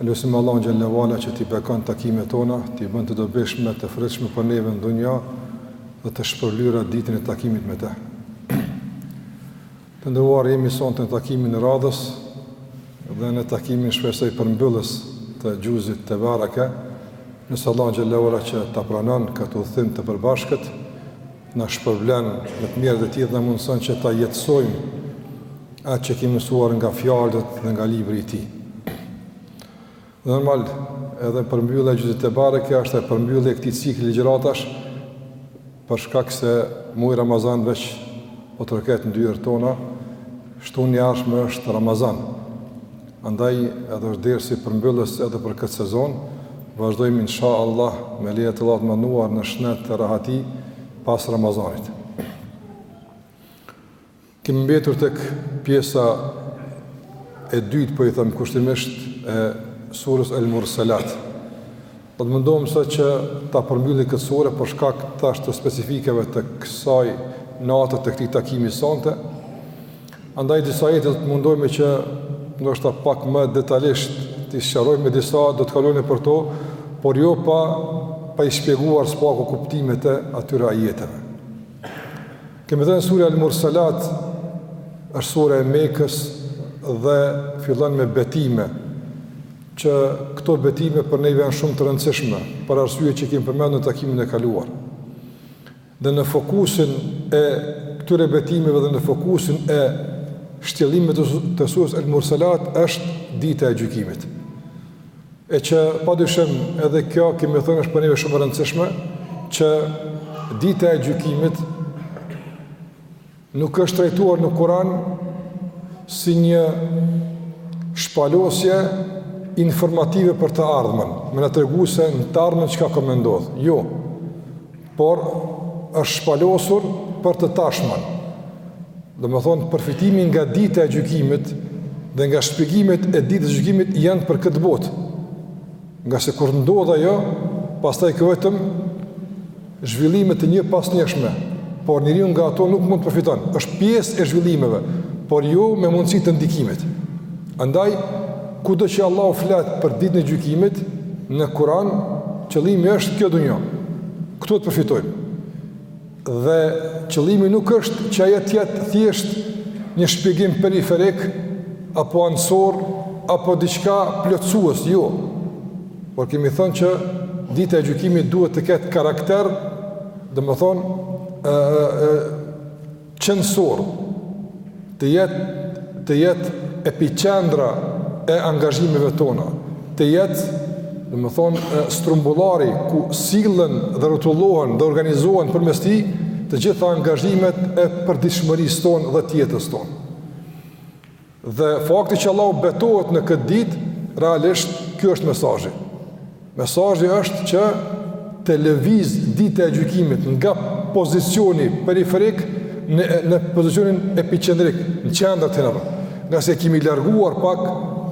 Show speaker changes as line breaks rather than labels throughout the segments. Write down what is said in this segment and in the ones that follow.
Lusim Allahun xhelle ue ala që t'i bekon takimet tona, t'i bën të dobishme, të frytshme për neve në dunja dhe të shpërblyera ditën e takimit me të. Të nderuar jemi sonte në takimin e radhës dhe në takimin shpresoj përmbyllës të xhuzit Tebareke, lusim Allahun xhelle ue ala që ta pranon këtë udhëtim të përbashkët, na shpërblen me të mirat e tij dhe na mundëson që ta jetësojmë atë që kemi mësuar nga fjalët dhe nga libri i tij. Normal, edhe përmbyllja e xhuzit Tebareke është edhe përmbyllja e këtij cikli ligjëratash, për shkak se muaji Ramazan veç po troket në dyert tona, shtunën e ardhshme është Ramazan. Andaj edhe është dersi përmbyllës edhe për këtë sezon, vazhdojmë insha Allah me leje të Allahut të madhëruar në shnet e rahati pas Ramazanit. Kemi mbetur tek pjesa e dytë, po i themi kushtimisht e sures El-Murselat. Do të mundohemi që ta përmbyllim këtë sure për shkak tash të specifikave të kësaj nate të këtij takimi sonte. Andaj disa ajete do të mundohemi që ndoshta pak më detalisht t'i sqarojmë, disa do të kalojmë për to, por jo pa pa i shpjeguar së paku kuptimet e atyre ajeteve. Kemi thënë surja El-Murselat është sure e Mekës dhe fillon me betime që këto betime për neve janë shumë të rëndësishme për arsye që i kemi përmendur në takimin e kaluar. Dhe në fokusin e këtyre betimeve dhe në fokusin e shtjellimit të sures El-Murselat është dita e gjykimit. E që pa dyshim edhe kjo kemi thënë është për neve shumë e rëndësishme që dita e gjykimit nuk është trajtuar në Kur'an si një shpalosje informative për të ardhmen, me na tregu se në të ardhmen çka ka me ndodh. Jo, por është shpalosur për të tashmën. Domethënë, përfitimi nga dita e gjykimit dhe nga shpjegimet e ditës së gjykimit janë për këtë botë. Ngase kur ndodh ajo, pastaj ka vetëm zhvillime të njëpasnjëshme, por njeriu nga ato nuk mund të përfiton, është pjesë e zhvillimeve, por jo me mundësi të ndikimit. Andaj, kudo që Allahu flet për ditën e gjykimit në Kur'an, qëllimi është kjo dunjë. Këtu të përfitojmë. Dhe qëllimi nuk është që ajo të jetë thjesht një shpjegim periferik apo anësor apo diçka plotësues, jo. Por kemi thënë që dita e gjykimit duhet të ketë karakter, domethënë ë ë qenësor të jetë të jetë epiqendra e angazhimeve tona, të jetë, domethonë, strumbullari ku sillen dhe rrotullohen dhe organizohen përmes tij të gjitha angazhimet e përditshmërisë tonë dhe të jetës tonë. Dhe fakti që Allahu betohet në këtë ditë, realisht ky është mesazhi. Mesazhi është që të lëviz dita e gjykimit nga pozicioni periferik në në pozicionin epiqendrik, në qendër të rëndë. Ngase e kemi larguar pak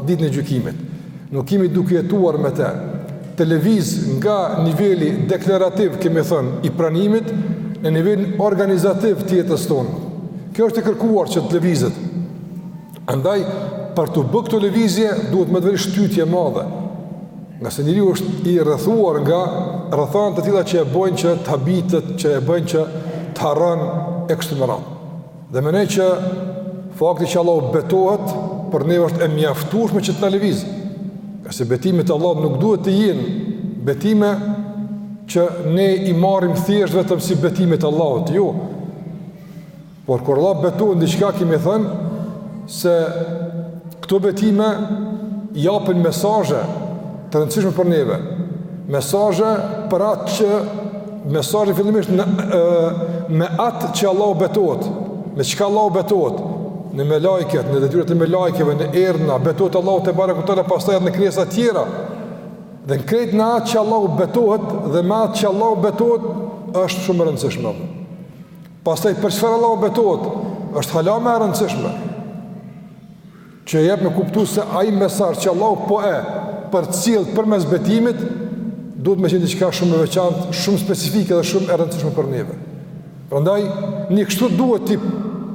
ditën e gjykimit. Nuk jemi duke jetuar me të. të lëvizë nga niveli deklarativ, kemi thënë, i pranimit në nivelin organizativ të jetës tonë. Kjo është e kërkuar që të lëvizet. Andaj, për t'u bë këto lëvizje, duhet me të vërtet shtytje e madhe. Ngase njeriu është i rrethuar nga rrethana të tilla që e bëjnë që të habitet, që e bëjnë që të harron e kështu me radhë. Dhe mendoj që fakti që Allahu betohet për ne është e mjaftueshme që të na lëviz. Ngase betimet e Allahut nuk duhet të jenë betime që ne i marrim thjesht vetëm si betimet e Allahut, jo. Por kur Allahu betohet diçka kemi thënë se këto betime japin mesazhe të rëndësishme për neve, mesazhe për atë që mesazhe fillimisht në, e, me atë që Allahu betohet, me çka Allahu betohet, në melajket, në detyrat e melajkeve, në erëna, betohet Allahu tebareke ve teala pastaj dhe në krijesa të tjera. Dhe në krejt në atë që Allahu betohet dhe me atë që Allahu betohet është shumë e rëndësishme. Pastaj për çfarë Allahu betohet është hala më e rëndësishme. që jep me kuptu se ai mesazh që Allahu po e përcjell përmes betimit duhet me qenë diçka shumë e veçantë, shumë specifike dhe shumë e rëndësishme për neve. Prandaj ne kështu duhet t'i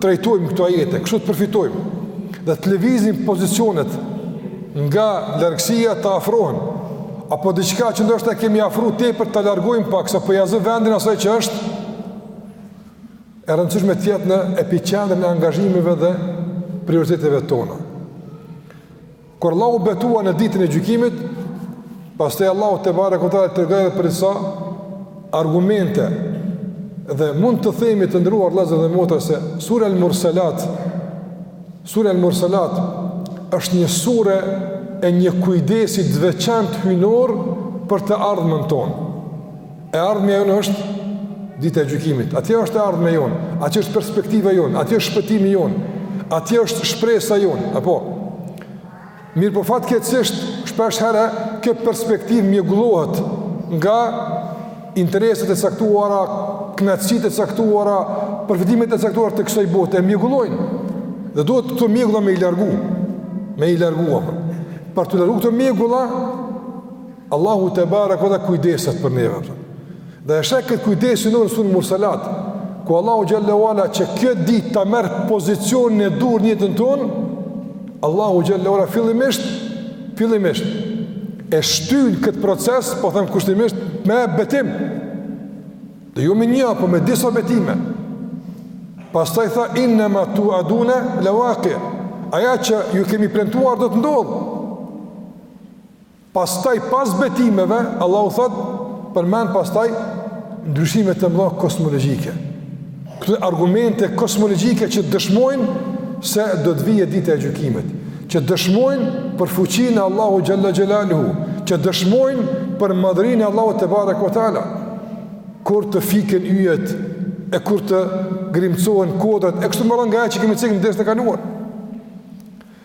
trajtojmë këto ajete, kështu të përfitojmë dhe të lëvizim pozicionet nga largësia të afrohen apo diçka që ndoshta e kemi afru tepër ta largojmë pak se po ia zë vendin asaj që është e rëndësishme të jetë në epiqendrën e angazhimeve dhe prioriteteve tona. Kur Allahu u betua në ditën e gjykimit, pastaj Allahu tebareke ve teala tregoi për disa argumente dhe mund të themi të nderuar vëllezër dhe motra se sura al-Mursalat sura al-Mursalat është një sure e një kujdesi të veçantë hyjnor për të ardhmen tonë. E ardhmja jonë është dita e gjykimit. Atje është e ardhmja jonë, atje është perspektiva jonë, atje është shpëtimi jonë, atje është shpresa jonë, apo? Mirëpo fatkeqësisht, shpesh herë, kjo perspektivë mjegullohet nga intereset e caktuara, kënaqësitë e caktuara, përfitimet e caktuara të kësoj bote, e mjegullojnë, dhe duhet këto mjegulla me i largu, me i largu, për të largu këto mjegulla, Allahu tebareke ve teala kujdeset për neve. Dhe e shek këtë kujdes në suren Murselat, ku Allahu xhelle ve ala që kjo ditë të merr pozicion në ndërdijen tonë, Allahu xhelle ve ala fillimisht, fillimisht, e shtyn këtë proces, po them kushtimisht, me betim. Dhe jo me një, po me disa betime. Pastaj tha, innema tuadune le vaki, ajo që ju kemi premtuar do të ndodhë, Pastaj pas betimeve, Allahu thotë, përmend pastaj ndryshimet të mëdha kosmologjike. Këto argumente kosmologjike që dëshmojnë se do të vijë dita e gjykimit, që dëshmojnë për fuqinë e Allahu xhelle xhelaluhu, që dëshmojnë për madhërinë e Allahut tebareke ve teala. Kur të fiken yjet e kur të grimcohen kodrat e kështu me radhë nga ajo që kemi cekë në dersin e kaluar.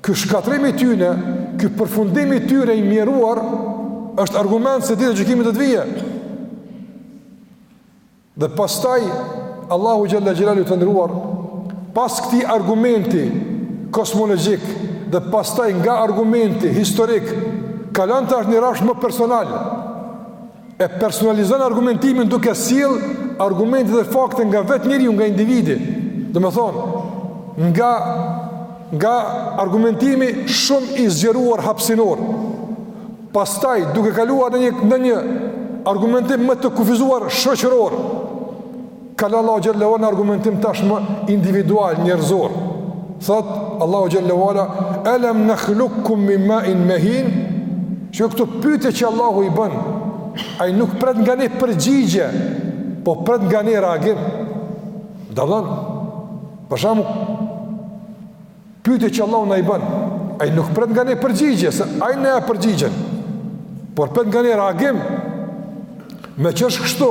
Ky shkatërrim i tyre, ky përfundim i tyre i mjeruar është argument se dita e gjykimit do të vijë. Dhe pastaj Allahu xhelle xhelaluhu të nderuar pas këtij argumenti kosmologjik dhe pastaj nga argumenti historik kalon tash në një rrafsh më personal. e personalizon argumentimin duke sjell argumente dhe fakte nga vetë njeriu, nga individi. Domethënë, nga nga argumentimi shumë i zgjeruar hapësinor. Pastaj duke kaluar në një në një argumentim më të kufizuar shoqëror. Kalon Allahu xhelle ve ala në argumentim tashmë individual njerëzor. Thotë Allahu xhelle ve ala alam nakhluqukum min ma'in mahin. Ço këto pyetje që Allahu i bën, ai nuk pret nga ne përgjigje, po pret nga ne reagim. Dallon. Për shembull, Pyetje që Allahu na i bën, ai nuk pret nga ne përgjigje, se ai na e di përgjigjen. Por pret nga ne reagim. Meqë është kështu,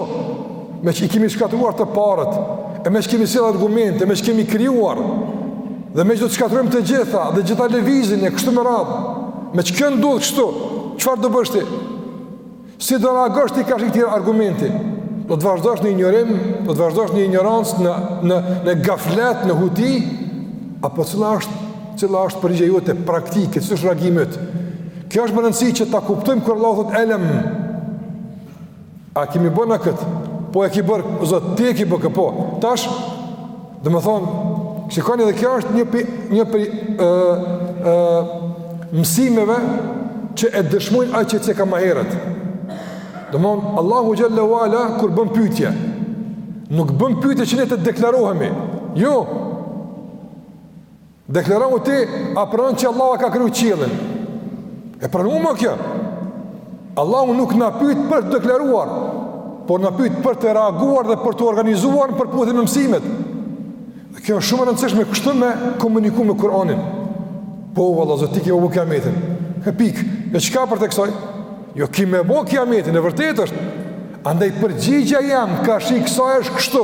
meqë i kemi shkatërruar të parët, e meqë kemi sjell argumente, meqë kemi krijuar, dhe meqë do të shkatërrojmë të gjitha, dhe gjitha lëvizin e kështu me radhë, meqë kjo ndodh kështu, çfarë do bësh ti? Si do reagosh ti karshi këtij argumenti? Do të vazhdosh në injorim, do të vazhdosh në injorancë, në në në gaflet, në huti, apo cila është cila është përgjigja jote praktike, cili është reagimi yt? Kjo është me rëndësi që ta kuptojmë kur Allahu thotë elem. A kemi bo na këtë? Po e ki bërë, Zot, ti e ki bërë po. Tash Domethonë, shikoni dhe kjo është një pi, një pi e, e, mësimeve që e dëshmojnë atë që ceka ma herët. Domethonë, Allahu xhelle ue ala, kur bën pytje, nuk bën pytje që ne të deklarohemi. Jo. Deklarohu ti, a pranon që Allahu e ka kriju qiellin? E pranon? Mo, kjo? Allahu nuk na pyt për t'u deklaruar, por na pyt për të reaguar dhe për t'u organizuar në përputhje me mësimet. Dhe kjo është shumë e rëndësishme kështu me komuniku me Kur'anin. Po valla, Zot, ti ki me bo kijametin. E pikë, e çka përtej kësaj? Jo, ki me bo kijametin, e vërtetë është. Andaj përgjigja jem karshi kësaj është kështu.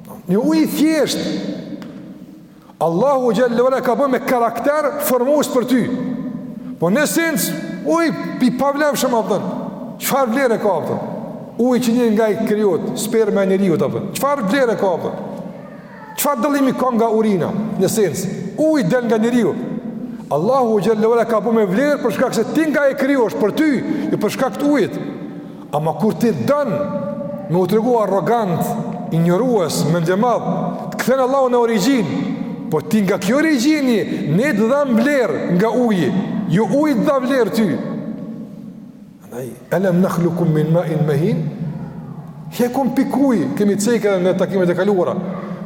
Një ujë i thjeshtë. Allahu xhelle ue ala e ka bo me karakter, por mos për ty. Po n'esencë ujë i pavlefshëm, a kupton. Çfarë vlerë ka, a kupton? Ujë që ne nga ai krijohet, sperma e njeriut, a kupton. Çfarë vlerë ka, a kupton? Çfarë dallimi ka nga urina? N'esencë ujë del nga njeriu. Allahu xhelle ue ala e ka bo me vlerë për shkak se ti nga ai krijohesh për ty, jo për shkak të ujit. Ama kur ti don me u tregu arrogant, injorues, mendjemadh, të kthen Allahu në origjinë, po ti nga kjo origjinë je, ne të dhamë vlerë nga uji, jo uji të dha vlerë ty. Andaj, elem nakhlukkum min main mehin, hiç kund pikë ujë, kemi cek edhe në takimet e kaluara,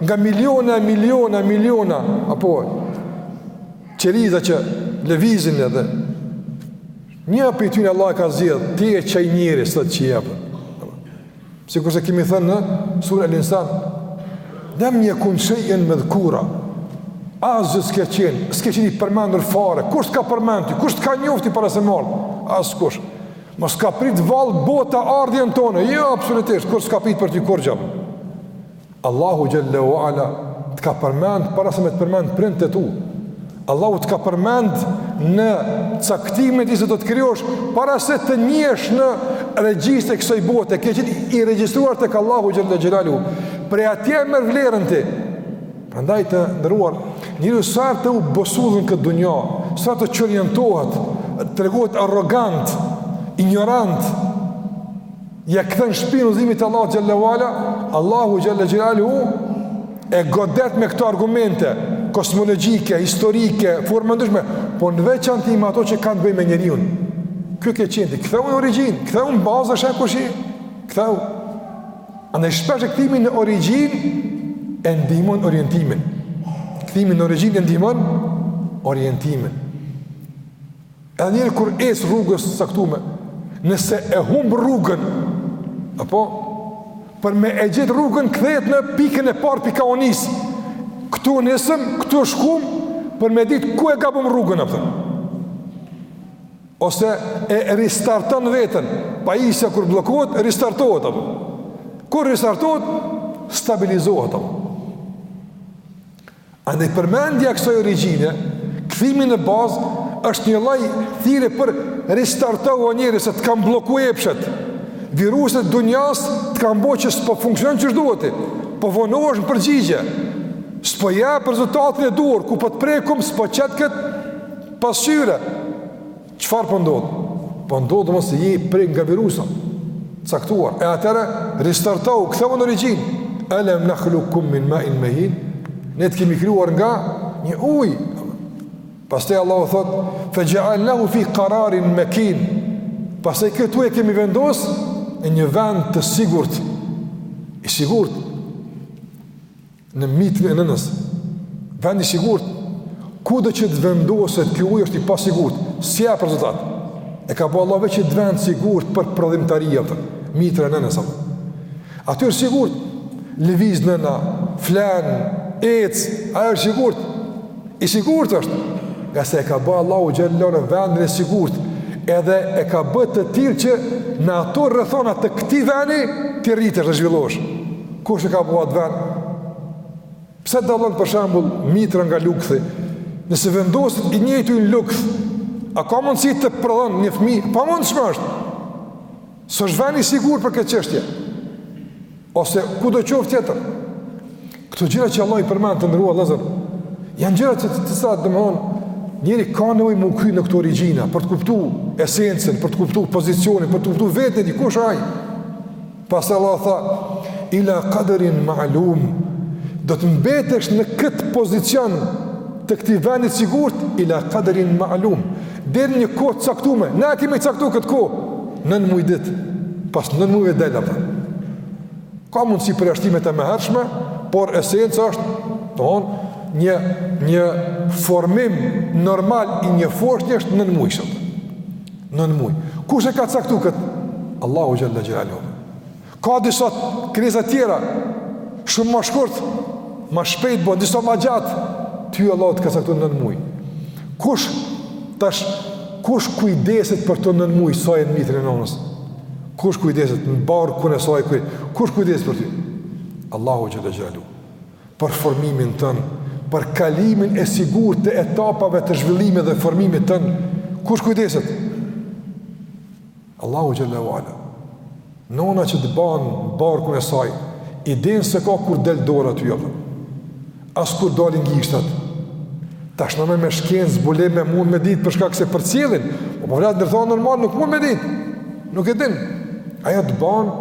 nga miliona, miliona, miliona, apo, qeliza që lëvizin edhe, Një pi tyne Allahu e ka zgjedh, ti je qaj njeri, sot që je, po. Sikurse kemi thënë në suren el-Insan, lem jekun shej'en medhkura, asgjë s'ke qenë, s'ke qenë i përmendur fare, kush t'ka përmend ty, kush t'ka njoft ty para se me ardh, askush. Mos ka pritë vallë bota ardhjen tone, jo, absolutisht, kush s'ka pritë për ty kurgjo. Allahu xhelle ue ala të ka përmend para se me të përmend prindët e tu. Allahu të ka përmend në caktimin e tij se do të krijohesh para se të njihesh në regjistrat e kësaj bote, ke qenë i regjistruar tek Allahu xhelle xhelaluhu. Prej atje e merr vlerën ti. Prandaj të nderuar, njeriu sa herë t'u bo zullum n'këtë dunja, sa herë të çorientohet, të tregohet arrogant, injorant, Ia kthen shpinën udhëzimit të Allahut xhelle ve ala, Allahu xhelle xhelaluhu, e godet me këto argumente, kozmologjike, historike, forma të ndryshme, po në veçanti me ato që kanë të bëjnë me njeriun. Ky ke qenë ti, kthehu në origjinë, kthehu në bazë dhe sheh kush je, kthehu. Andaj shpeshherë kthimi në origjinë e ndihmon orientimin. Kthimi në origjinë e ndihmon orientimin. Edhe njeri kur ec rrugës së caktume, nëse e humb rrugën, apo për me e gjetë rrugën kthehet në pikën e parë prej ka u nis. Ktu u nisëm, ktu shkum për me ditë ku e gabum rrugën apo. Ose e ristarton veten, pajisja kur bllokohet, ristartohet apo. Kur ristartohet, stabilizohet apo. Andaj përmendja e kësaj origjine, kthimi në bazë është një lloj thirrje për ristartohu o njeri se të kanë blloku epshet. Viruset e dunjasë të kanë bo që s'po funksionon qysh duhet. Po vonohesh në përgjigje. S'po jep rezultatin e duhur, ku po të prekum s'po qet kët pasqyrë. Çfarë po ndodh? Po ndodh domos se je prek nga virusa të caktuar. E atëherë ristartohu, kthehu në origjinë. Alam nakhlukkum min ma'in mahin. Ne të kemi krijuar nga një ujë. Pastaj Allahu thot: "Fa ja'alnahu fi qararin makin." Pastaj kët ujë e kemi vendos në një vend të sigurt. I sigurt. Në mitrën e nënës, vend i sigurt, kudo që të vendoset ky ujë është i pasigurt, s'jep rezultat, e ka bo Allah veç qit vend sigurt për prodhimtari, mitra e nënës, aty është sigurt, leviz nëna, flen, ec, ai është sigurt, I sigurt është, ngase e ka bë Allahu xhelle shanuhu vendin e sigurt, edhe e ka bë të tillë që në ato rrethana të këtij vendi të rritesh dhe zhvillohesh. Kush e ka bë atë vend? Pse dallon për shembull mitra nga lukthi? Nëse vendoset i njëjti ujë në lukth, a ka mundësi të prodhon një fëmijë? E pamundshme është. S'është vend i sigurt për këtë çështje. Ose kudo qoftë tjetër. Këto gjëra që Allah i përmend të nderuar vëllezër, janë gjëra në të cilat domethon njeri ka nevojë m'u kthy në këto origjina për të kuptuar esencën, për të kuptuar pozicionin, për të kuptuar veten dhe kush ai. Pastaj Allah tha ila qadrin ma'lum do të mbetesh në këtë pozicion të këtij vendi të sigurt ila qadrin ma'lum Deri në një kohë të caktume, ne e kemi caktu këtë kohë, nën muj ditë, pas nën mujve del, apëta. Ka mundësi përjashtimet e mëhershme, por esenca është, thonë, një, një formim normal i një foshnje është nën muj, sëpë. Nën muj. Kush e ka caktu këtë? Allahu xhele xhelaluhu. Ka disa krijesa tjera, shumë ma shkurt, ma shpejt, po, disa ma gjatë, ty Allahu të ka caktu nën muj. Kush, tash, kush kujdeset për ty nën muj, sa je në mitrën e nënës? Kush kujdeset, në barkun e saj, kush? Kush kujdeset për ty? Allahu xhele xhelaluhu, për formimin tënd, për kalimin e sigur të etapave të zhvillimit dhe formimit tënd, kush kujdeset? Allahu xhele ue ala. Nona që të ban në barkun e saj, idenë s'e ka kur del dora ty apo. As kur dalin gishtat. Tash me, me shkencë, zbulime, mund me ditë për shkak se përcjellin, apo, po flas në rrethana normale nuk mund me ditë, nuk e din, ajo të ban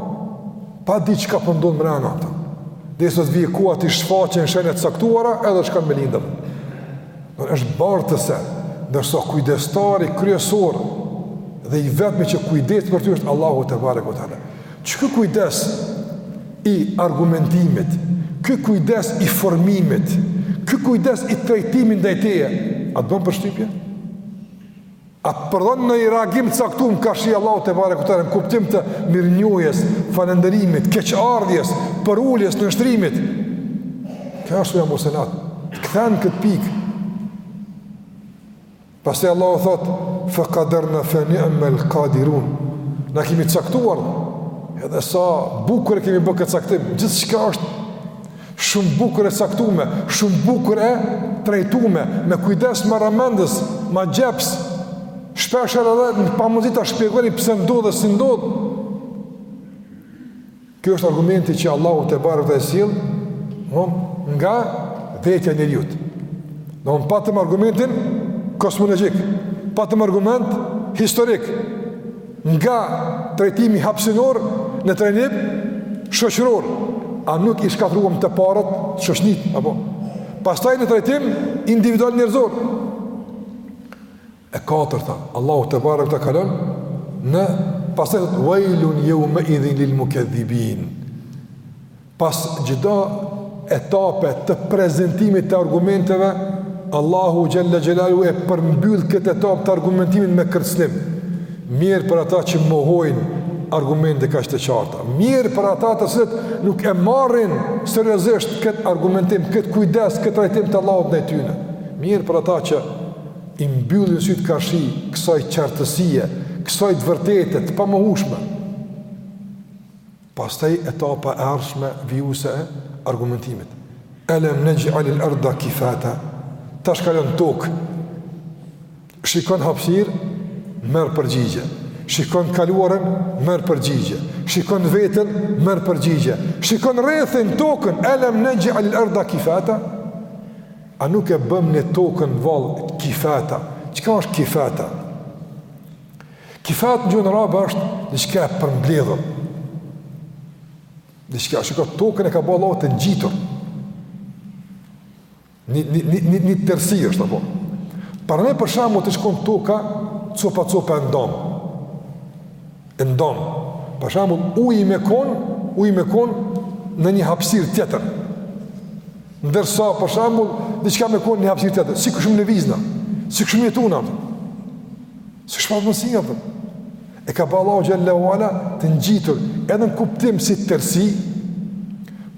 pa ditë çka po ndodh mrena, derisa t'vijë koha t'i shfaqen shenjat e caktuara edhe shkon me lindë. është bartëse, ndërsa kujdestari kryesor dhe i vetmi që kujdes për ty është Allahu tebareke ue teala. Qiky kujdes i argumentimit, ky kujdes i formimit, ky kujdes i trajtimit ndaj teje, a t'ban përshtypje? A prodhon ndonji reagim të caktum karshi Allahut tebareke ue teala në kuptim të mirënjohjes, falenderimit, keqardhjes, përuljes, nënshtrimit. Kjo është surja Murselat, të kthen këtë pikë. Pastaj Allahu thotë, fe kaderna fe ni'mel kadirun. Ne kemi caktuar, edhe sa bukur e kemi bërë këtë caktim, gjithçka është Shumë bukur e caktume, shumë bukur e trajtume, me kujdes marramendës, magjepsës, shpeshherë edhe në pamundësi ta shpjegoni pse ndodh dhe si ndodh. Kjo është argumenti që Allahu tebareke e sjell, nga vetja e njeriut. Domethënë patëm argumentin kosmologjik, patëm argument historik, nga trajtimi hapësinor në trajtim shoqëror, a nuk i shkatruam të parët shoqnit, apo pastaj në trajtim individual njerëzor. E katërta, Allahu tebareke të kalon në, pastaj thotë vejlun jeumeidhin lil mukedhibin. Pas çdo etape të prezantimit të argumenteve, Allahu xhalla xhelalu e përmbyll këtë etapë të argumentimit me kërcënim. Mjerë për ata që mohojnë argumente kaq të qarta. Mjerë për ata të cilët nuk e marrin seriozisht këtë argumentim, këtë kujdes, këtë trajtim të Allahut ndaj tyre. Mjerë për ata që i mbyllin sytë karshi kësaj qartësie, kësaj të vërtete të pamohueshme. Pastaj etapa e ardhshme vijuese e argumentimit. Alam naj'al al-ardha kifata? Tash kalon n'tokë. Shikon hapësirë, merr përgjigje. Shikon të kaluarën, merr përgjigje. Shikon veten, merr përgjigje. Shikon rrethin, tokën, alam naj'al al-ardha kifata? A nuk e bëmë ne tokën vallë kifata? Çka është kifata? Kifat në gjuhën arabe është diçka e përmbledhur. Diçka që ka tokën e ka bërë Allahu të ngjitur. Ni ni ni ni ni tërësi është, apo. Për ne për shembull të ish kon toka copa copa e ndom. E ndom. Për shembull uji me kon, uji me kon në një hapësirë tjetër. Ndërsa për shembull diçka me kon në një hapësirë tjetër, s'kishim me lëviz na, s'kishim me jetu na. Së shpatë mësi nga thëmë. E ka ba Allahu xhelle ue ala të ngjitur edhe në kuptim si tërësi,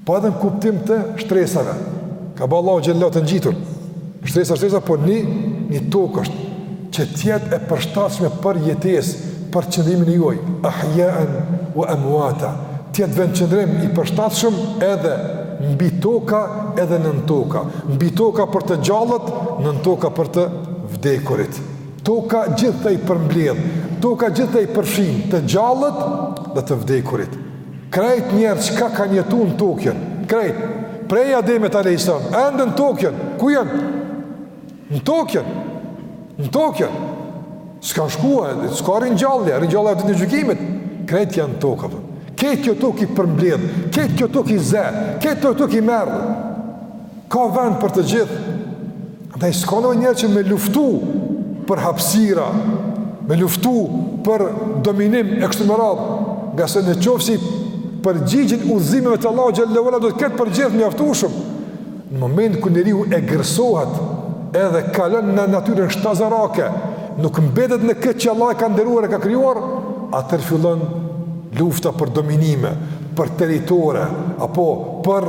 po edhe në kuptim të shtresave. Ka ba Allahu xhelle ue ala të ngjitur. Shtresa, shtresa, po një, një tokë është që t'jetë e përshtatshme për jetesë, për qëndrimin e juj, ahjaën u emuata, t'jetë vendqëndrim i përshtatshëm edhe mbi toka edhe nën toka, mbi toka për të gjallët, nën toka për të vdekurit. Toka gjithë ata i përmbledh, toka gjithë ata i përfshin të gjallët dhe të vdekurit. Krejt njerëz çka kanë jetu në tokën, krejt prej Ademit alayhis salam, ende në tokën, ku janë? Në tokën. Në tokën. S'ka shku, s'ka ardh ringjallja, ringjallja ditën e gjykimit. Krejt janë në tokë. Krejt kjo tokë i përmbledh, krejt kjo tokë i zë, krejt kjo tokë i merr. Ka vend për të gjithë. Andaj s'ka nevojë njerëzit që me luftu për hapësira, me luftu për dominim e kështu me radhë, ngase në qoftë se i përgjigjen udhëzimeve të Allahut xhelle ue ala do të ketë për gjithë mjaftueshëm. Në moment kur njeriu egërsohet edhe kalon në natyrën shtazarake, nuk mbetet në këtë që Allahu e ka nderuar e ka krijuar, atëherë fillon lufta për dominime, për territore, apo për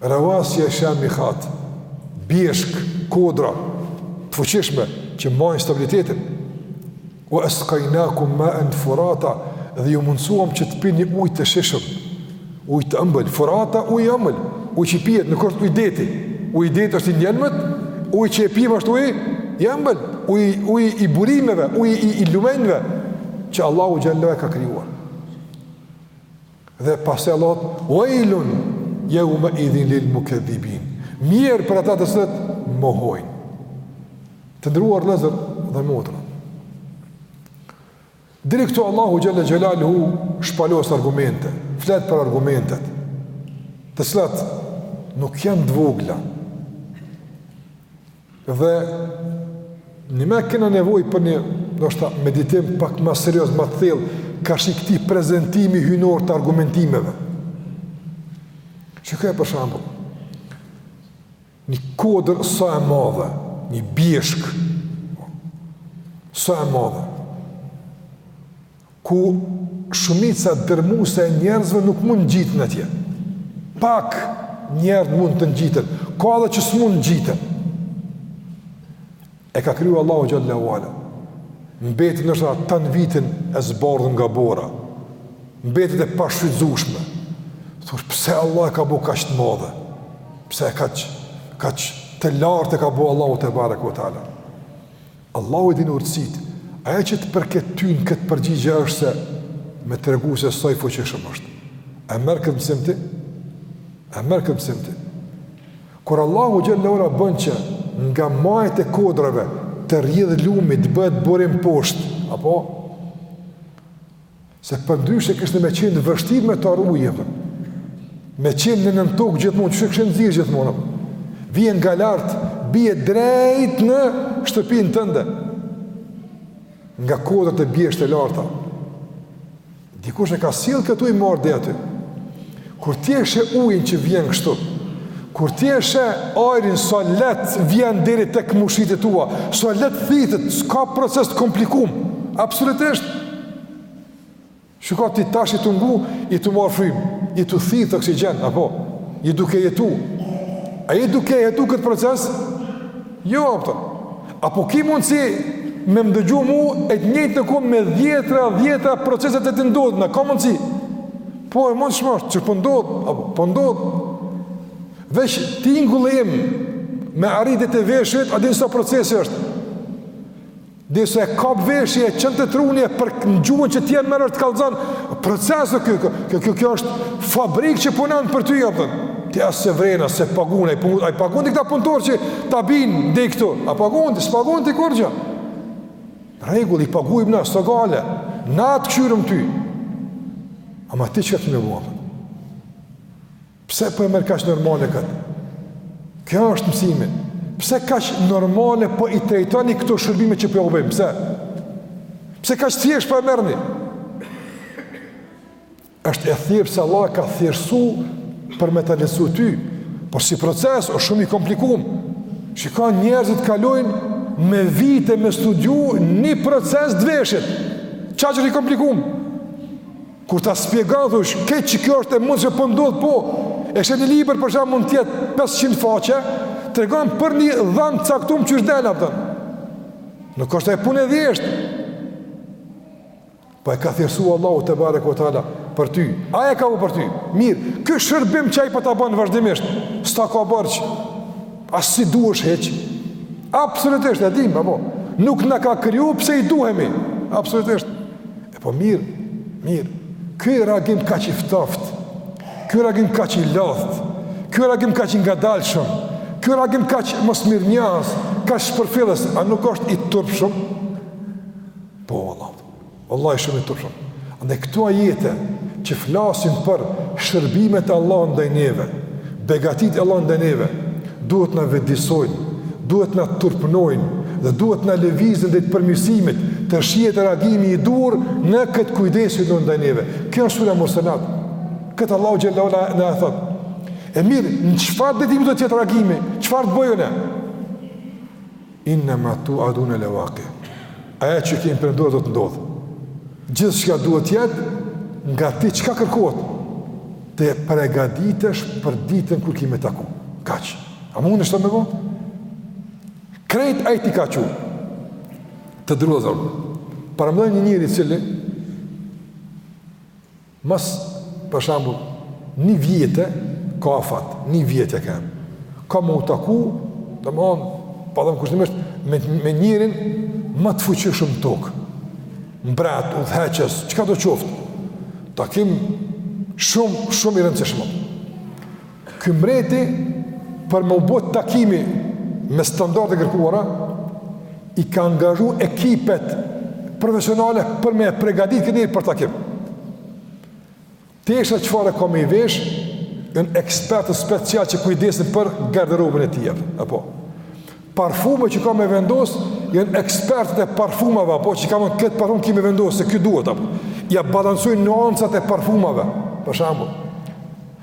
Rawasiya shamikhat, bjeshkë, kodra, të fuqishme, që mbajnë stabilitetin. Wa asqaynakum ma'an furata, dhe ju mundësuam që të pini ujë të shijshëm, ujë të ëmbël, furata ujë ëmbël, ujë që pihet, nuk është ujë deti, ujë deti është i njelmët, ujë që e pijmë është ujë i ëmbël, ujë uj i burimeve, ujë i, i lumenjve, që Allahu xhalla ala ka krijuar. Dhe pastaj Allah thotë: "Wailun yawma'idhin lil mukadhdhibin." Mjerë për ata të cilët mohojnë. Të nderuar vëllezër dhe motra. Deri këtu Allahu xhalla xhalaluhu shpalos argumente, flet për argumentet. Të cilat nuk janë të vogla. Dhe nëma kena nevojë për një ndoshta meditim pak më serios, më të thellë karshi këtij prezentimi hyjnor të argumentimeve. Shikoje për shembull. Një kodër sa e madhe, një bjeshkë, sa e madhe. ku shumica dërrmuese e njerëzve nuk mund të ngjiten atje. Pak njerëz mund të ngjiten, ka edhe që s'mund të ngjiten. E ka kriju Allahu xhalla wa ala. Mbetet ndoshta tan vitin e zbardhur nga bora. Mbetet e pashfrytëzueshme. Thush pse Allah e ka bo kaq të madhe? Pse kaq kaq të lartë e ka bo Allahu tebareke wa teala? Allahu i din urtësitë, ajo që të përket ty në këtë përgjigje është se me tregu se sa i fuqishëm është. E merr këtë mësim ti? E merr këtë mësim ti? Kur Allahu xhalla wa ala bënë që nga majat e kodrave të rrjedhë lumi, të bëhet burim poshtë, apo? Se përndryshe kishte me qenë vështirë me të ardhë uji, me qenë në nëntokë gjithmonë, që kishe nxjerrë gjithmonë, vjen nga lart, bie drejt në shtëpinë tënde, nga kodrat e bjeshkët e larta, dikush e ka sjellë këtu i marrë dhe aty, Kur ti e sheh ujin që vjen kështu, kur ti e sheh ajrin sa lehtë vjen deri tek mushkëritë e tua, sa lehtë thithet, s'ka proces të komplikum, absolutisht. Shiko ti tash je tu ngu, je tu marrë frymë, je tu thithë oksigjen, apo, je duke jetu. A je duke jetu këtë proces? Jo, apëta. Apo ki mundësi me më dëgju mu e të njëjtën kohë me dhjetra, dhjetra procese të ndodhin, a ka mundësi? Po e mundshme osht, që po ndodhë, apo, po ndodhë, veç tingulli im me arrit te veshët, a din sa procesi është, derisa e kap veshi e çon te truni, për në gjuhën që ti e njeh me ta kallzu, proces kjo, kjo, kjo, kjo, kjo është fabrikë që punon për ty, kupton, ti as s'e vren as s'e pagun, a i pagun, a i pagun ti këta punëtorë që ta bijnë deri këtu, a pagun, s'pagun ti kurgja, Rregull i paguajmë na s'ka gajle. Na të kqyrëm ty. Ama ti çka ki me ba? Pse po e merr kaq normale kët? Ky është mësimi. Pse kaq normale po i trajtoni këto shërbime që po jau bëjmë? Pse? Pse kaq thjesht po e merrni? Është e thjeshtë se Allahu e ka thjeshtësu për me ta lehtësu ty, por si proces është shumë i komplikum. Shiko njerëzit kalojnë me vite me studiu një proces t'veshit. Kaq është i komplikum? Kur ta shpjegon, thu, kqyr kjo është e mundshme, po ndodh, po, po, e sheh një libër për shembull mund t'jetë 500 faqe, tregon për një dhamb të caktum qysh del, kupton. Nuk është punë e thjeshtë. Po e ka thjeshtësu Allahu tebareke ue teala për ty. A e ka bo për ty? Mirë, ky shërbim që ai po ta bën vazhdimisht, s'ta ka bërë që asaj i duhesh hiç. Absolutisht e dim, apo nuk na ka kriju pse i duhemi. Absolutisht. E po mirë, mirë. Ky reagim kaq i ftoftë. Ky reagim kaq i lodhtë. Ky reagim kaq i ngadalshëm. Ky reagim kaq mosmirënjohës, kaq shpërfillës, a nuk është i turpshëm? Po valla. Vallahi shumë i turpshëm. Andaj këto ajete që flasin për shërbimet e Allahut ndaj neve, begatitë e Allahut ndaj neve, duhet t'na vetëdijesojnë, duhet t'na turpnojnë, dhe duhet t'na lëvizin drejt përmirësimit, të shihet reagimi i duhur në këtë kujdes të Zotit ndaj neve. Kjo është surja Murselat. Këtë Allahu xhele shanuhu na e thotë. E mirë, çfarë duhet të jetë reagimi? Çfarë të bëjmë ne? Inna ma tu'adune le waqi. Ajo që kemi premtuar do të ndodhë. Gjithçka duhet t'jetë, nga ti çka kërkohet, të përgatitesh për ditën kur ki me taku. Kaq. A mundesh ta me bërë? Krejt ai ti kaq. Të druzëm. Paramendo një njeri i cili, Mos, për shembull, ni vjete ka afat, ni vjete ka, ka me u taku, do më thonë, po thom kushtimisht, me, me njerin më të fuqishëm n'tokë, mbret, udhëheqës, çka do qoftë, takim shumë, shumë i rëndësishëm. Ky mbreti për me u bo takimi me standardet e kërkuara, i ka angazhu ekipet profesionale për me pregadit këtë njeri për takim. Tesha çfare ka me i vesh, janë ekspertët special që kujdesin për garderobën e tij. Apo, parfumet që ka me vendos, janë ekspertët e parfumave, apo çka, këtë parfum ki me vendos, se kjo duhet, apo. Ia balansojn nuancat e parfumave, për shembull.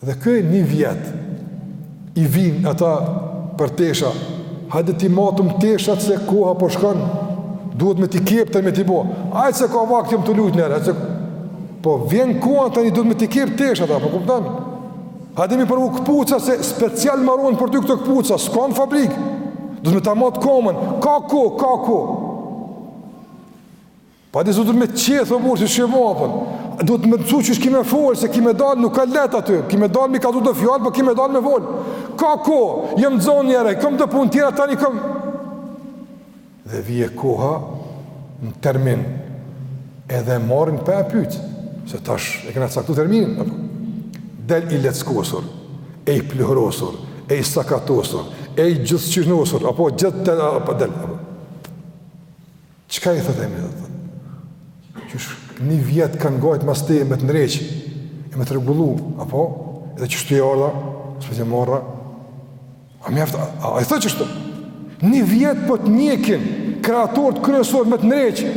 Dhe ky një vjet i vijnë ata për tesha. Hajde t'i matum teshat se koha po shkon. Duhet me t'i kep, me t'i bo. Hajt se ka vakt jom tu lujt njerë. Se... Po vjen koha tani duhet me t'i kep teshat a po kupton? Hajde m'i provu këpuca se special marojnë për ty këto këpuca, s'ka në fabrikë. Duhet me ta mat komën. Ka kohë, ka kohë. Pa di zotë me qethë, o mërë, si që e më apën. Duhet me t'msu qysh ki me folë, se ki me dalë, nuk ka letë aty. Ki me dalë, i ka dy-tri fjalë, po ki me dalë me folë. Ka kohë, jom i zonë njerë, i kom do punë tjera, tani kom. Dhe vjen koha në termin, edhe e marrin për e pytë, se tash e kena caktu termin, apo. del i leckosur, e i pluhrosur, e i sakatosur, e i gjithë qyhnosur, apo gjithë të, apo del, apo. Çka i thot mreti Qysh një vjet kanë ngajtë mas teje me të ndreqë E me të regullu Apo Edhe qysh ti erdhe S'po t'vjen marre A mjaft A, a i thot qështu Një vjet po të njekin Kreatorët kryesor me të ndreqë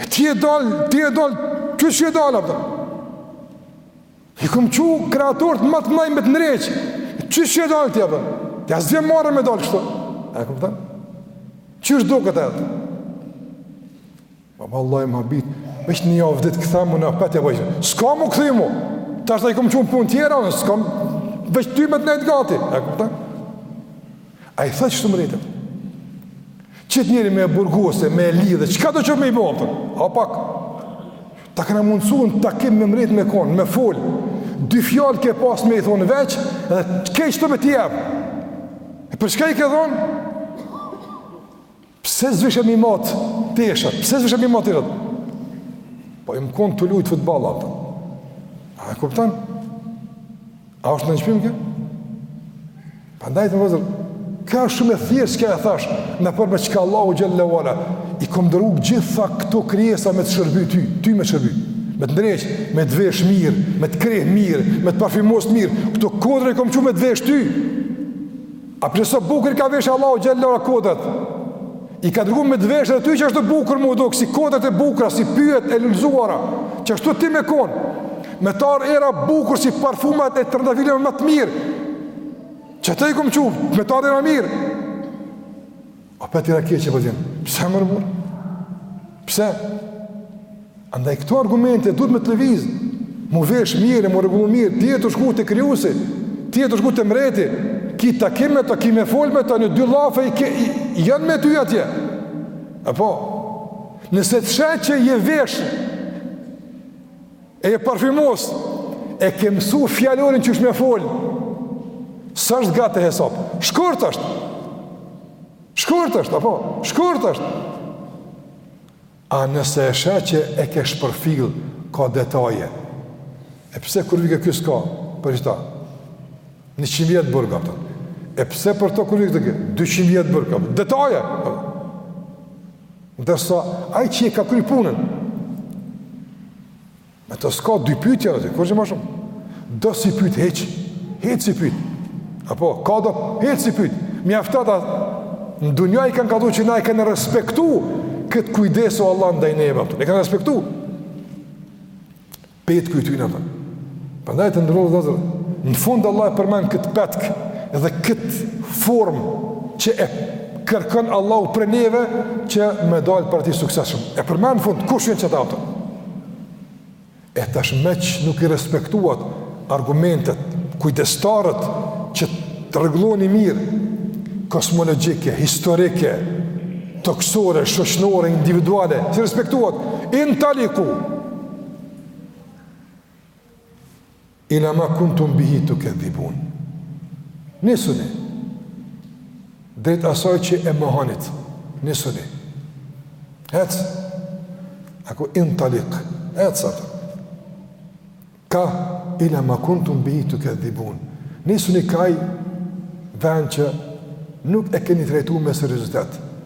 E ti je dalë Ti je dalë Qysh je dalë apo I kom çu kreatorët ma t'mdhaj me të ndreq. Qysh je dal ti apo? Ti as vjen marre me dal kështu. A kupton? Qysh dukesh? Po vallahi më habit. Veç një javë ditë kthem unë apo ti apo. S'ka mo kthim mo. Tash i kom çu punë tjera, s'kam veç ty me të najt gati. A kupton? A i thëtë qështu mreti? Qëtë njeri me e burgose, me e lidhe, çkado qoftë me i bo? A pak, ta kena mundësu takim me mretin me konë, me folë, dy fjallë ke pas me i thonë veç, edhe krejt qeto me t'i jepë. E për çka i ke thonë? Pse s'vishe m'i mat teshat? Pse s'vishe m'i mat teshat? Po jom konë tu lujtë futboll, apo. A e kupton? A është në nëqpim kë? Prandaj vllezër, osht shumë e thjeshtë që ka e thash, na porosit çka Allahu xhelle ve ala, i kom dërgu gjitha këto krijesa me të shërby ty, ty me të shërby, me të ndreq, me të vesh mirë, me të kreh mirë, me të parfimos mirë, këto kuadro i kom çu me të vesh ty, A pse sa bukur i ka vesh Allahu xhelle ve ala kodrat? I ka dërgu me t'vesh edhe ty qashtu bukur m'u duk, si kodrat e bukura, si pyjet e lulzuara, qashtu ti me konë, me t'ardh era bukur si parfumat e trëndafilave më të mirë, qata i kom çu, me t'ardh era mirë. O pa tira keq apo zin? Pse më rëmur? Pse? Andaj këto argumente duhet me të lëviz, mu vesh mirë, mu rregullu mirë, ti je tu shku te Krijusi, ti je tu shku te Mbreti, ki takim me to, ki me fol me to, një dy llafe i ke, i janë me ty atje. E po, nëse të sheh që je vesh, E je parfumos, e ke mësu fjalorin qysh me fol, s'është gatë hesop, shkurt është, shkurt është, apo, shkurt është, a nëse e sheh që e ke shpërfill, ka detaje, e pse kur vike kësë ka, për qeta, njëqind vjet burg, apo, e pse për to kur vike të ke, dyqind vjet burg, detaje, për, Ndërsa, ai që e ka kry punën, me të s'ka dy pytje janë aty, kurgjo ma shumë, do s'i pyt, hiç, hiç s'i pyt, apo, ka do, hiç s'i pyt, mjaft ata, në dunja i kanë kallzu që na i kanë respektu, këtë kujdes o Allah ndaj neve, e kanë respektu, Petku i tyne, apo. Prandaj të nderuar vëllezër, në fund Allahu e përmend këtë petk dhe këtë formë që e kërkon Allahu prej neve që me dalë para tij të suksesshëm. E përmend në fund, kush janë qata ato? E tash meqë nuk i respektuat argumentet, kujdestarët që të rregulloni mirë, kozmologjike, historike, tokësore, shoqnore, individuale, s'i respektuat, intaliku, Ila ma kuntum bihi tukedhibun. Nisuni. Drejt asaj që e mohonit. Nisuni. Hec. Ako intalik. Hec atë. Ka ila ma kuntum bihi tukedhibun. Nisuni ka ai vend që nuk e keni trajtu me seriozitet.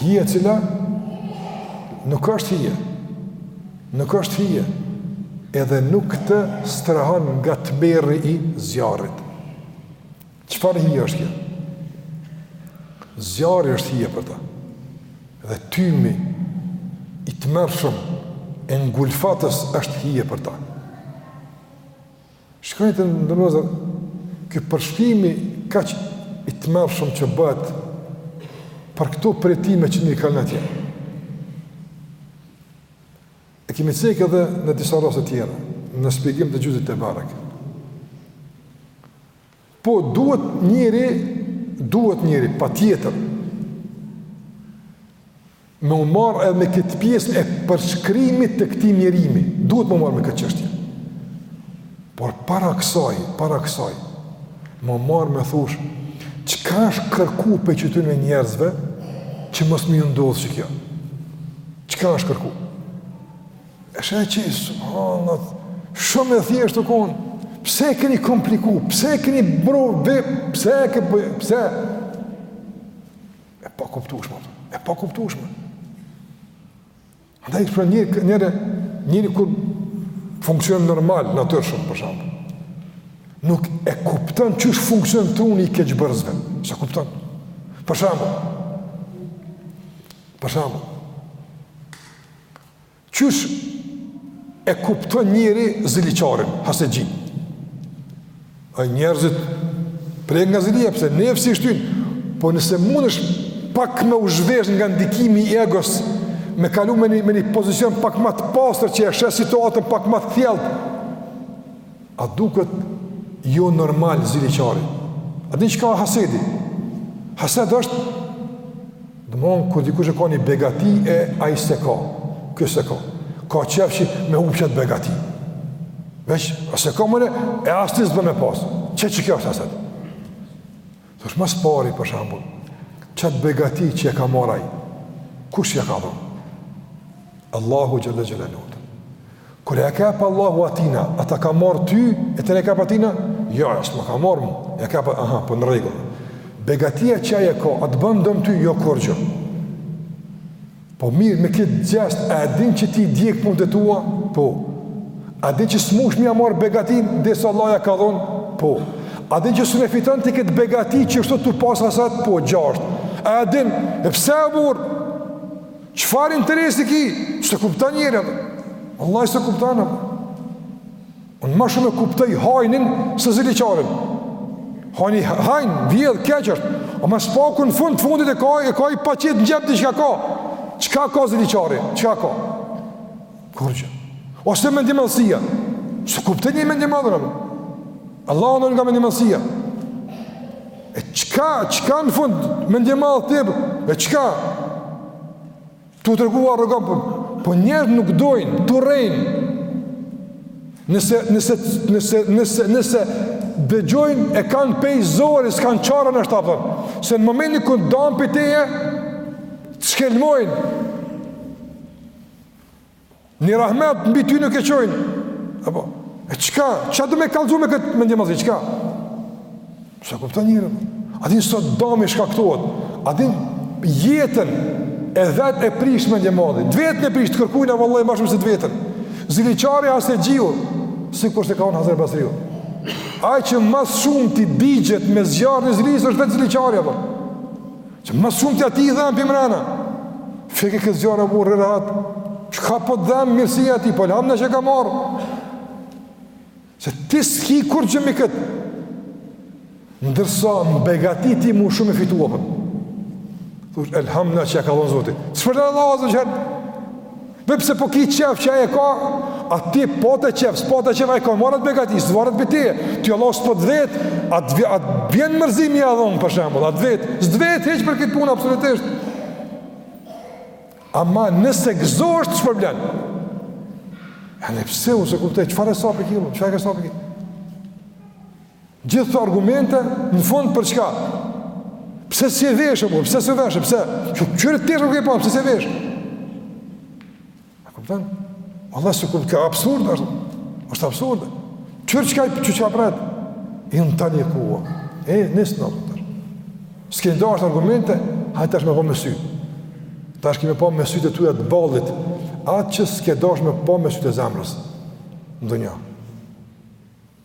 Hije e cila nuk është hije, nuk është hije, edhe nuk të strehon nga tmerri i zjarrit. Çfarë hije është kjo? Zjarri është hije për ta. Dhe tymi i tmerrshëm e ngulfatës është hije për ta. Shkurt, të nderuar vëllezër, ky përshkrimi kaq i tmerrshëm që bëhet për këto përjetime që i kalon atje. E kemi cekë edhe në disa raste tjera, në shpjegim të xhuzit Tebarek. Po duhet njeri, duhet njeri, patjetër, me u marrë edhe me këtë pjesë e përshkrimit të këtij mjerimi, duhet me u marrë me këtë çështje. Por para kësaj, para kësaj, me u marrë me thush, çka është kërku prej qëtyne njerëzve, që mos me ju ndodh qëkjo? Çka është kërku? E shë e qenë, subhanët, shumë e thjeshtë tu konë, pse e keni kompliku, pse e keni bre, be, pse e keni bë, pse? E pakuptushme, e pakuptushme. Andaj, pra njeri, njeri, njeri kur funksionon normal, natyrshëm, për shembull, nuk e kupton qysh funksionon truni i keqbërësve, s'e kupton. Për shembull, për shembull, Qysh e kupton njeri ziliqarin, hasedxhinë? A njerëzit preken nga zilia, pse nefsi i shtyn, po nëse mundesh pak me u zhvesh nga ndikimi i egos, me kalu me një, me një pozicion pak ma të pastër që e sheh situatën pak ma të kthjellët, a duket jonormal ziliqari? A din çka a hasedi? Hased është Domethonë, kur dikush e ka një begati e ai s'e ka, ky s'e ka, ka qef që me humb qat begati. Veç, ai s'e ka më, e as ti s'do me pasë, qe qiky është haset. Tash më së pari, për shembull, qat begati që e ka marr ai, kush ja ka dhënë? Allahu xhele xhelaluhu. Kur e ka pa Allahu atina, a ta ka marr ty e ti e ka pa atina? Jo, ja, s'ma ka marr mu. E ka pa, aha, po në rregull. Begatia që ai e ka, a të bën dëm ty, jo kurgjo. Po mirë, me këtë gjest, a e din që ti djek punët e tua? Po. A din që s'mush me ja marr begatin, dersa Allahu ja ka dhon? Po. A din që s'un e fiton ti këtë begati qështu tu pas haset? Po, qashtu. A e din, e pse e burr? Çfarë interesi ki? S'e kupton njeri atë. Vallahi s'e kupton atë. Unë ma shumë e kuptoj hajnin se ziliqarin. Hajni, hajni vjedh, keq është. Ama s'paku në fund fundit e ka, e ka i pa qitë në xhep diçka ka. Çka ka ziliqari? Çka ka? Kurgjë. Ose mendjemadhsia. S'e kupton njeri mendjemadhin. Allah në nga mendjemadhsia. E çka, çka në fund mendjemadh të tebë? E çka? Tu u tregu arrogant, po, po njerzt nuk të dojnë, t'urrejnë. Nëse, nëse, nëse, nëse, nëse, dëgjojnë e kanë pej zori, s'kanë çare nashta, por. Se në momentin kur dahen pej teje, të shkelmojnë. Një rahmet mbi ty nuk e çojnë. Apo, e çka, ça do me kallzu me këtë mendjemadhësi, çka? S'e kupton njeri, a din sot dami shkaktohet, a din jetën e vet e prish mendjemadhi, të veten e prish të kërkujna vallahi ma shumë se të veten. Ziliqari asë e gjiu, sikurse ka thonë Hasan Basriu. Ai që ma së shumti digjet me zjarrin e zilisë është vetë ziliqari, apo. Që më së shumti atij i dhem përmrena. Fike këtë zjarr e merr rahat. Çka po të dhem mirësia e tij, po elhamdulillah që e ka marrë. Se ti s'ki kurgjë me këtë. Ndërsa në begati ti ma shumë e fitu apëm. Thush, elhamdulillah që e ka dhonë Zoti. Së për të dhe dhe dhe dhe Veç pse po ki qef që ai e ka, a ti pate qef, s'pate qef, ai ka marrë atë begati, s'varet prej teje, ty Allahu s'po të vet, a të vjen mërzi m'ia dhonë, për shembull, a të vet, s'të vet hiç për këtë punë, absolutisht. Ama nëse gëzohesh shpërblehesh. Edhe pse, unë s'e kuptoj, çfarë hesapi ki, çfarë hesapi ki? Gjithë këto argumente, në fund për çka? Pse si veshë, po, pse si veshë, pse? Që qërë të teshë më kejë pa, pse si veshë? A kupton? Allah së këmë, ka absurd, është, është absurd. Qërë që ka, që që apret? I në tani e kuva. E, nisë në të tërë. S'ke dasht argumente, hajt tash me pa me sy. Tash ke me pa me sytë e tuja të ballit. Atë që s'ke dasht me pa me sytë e zemrës. Në dunja.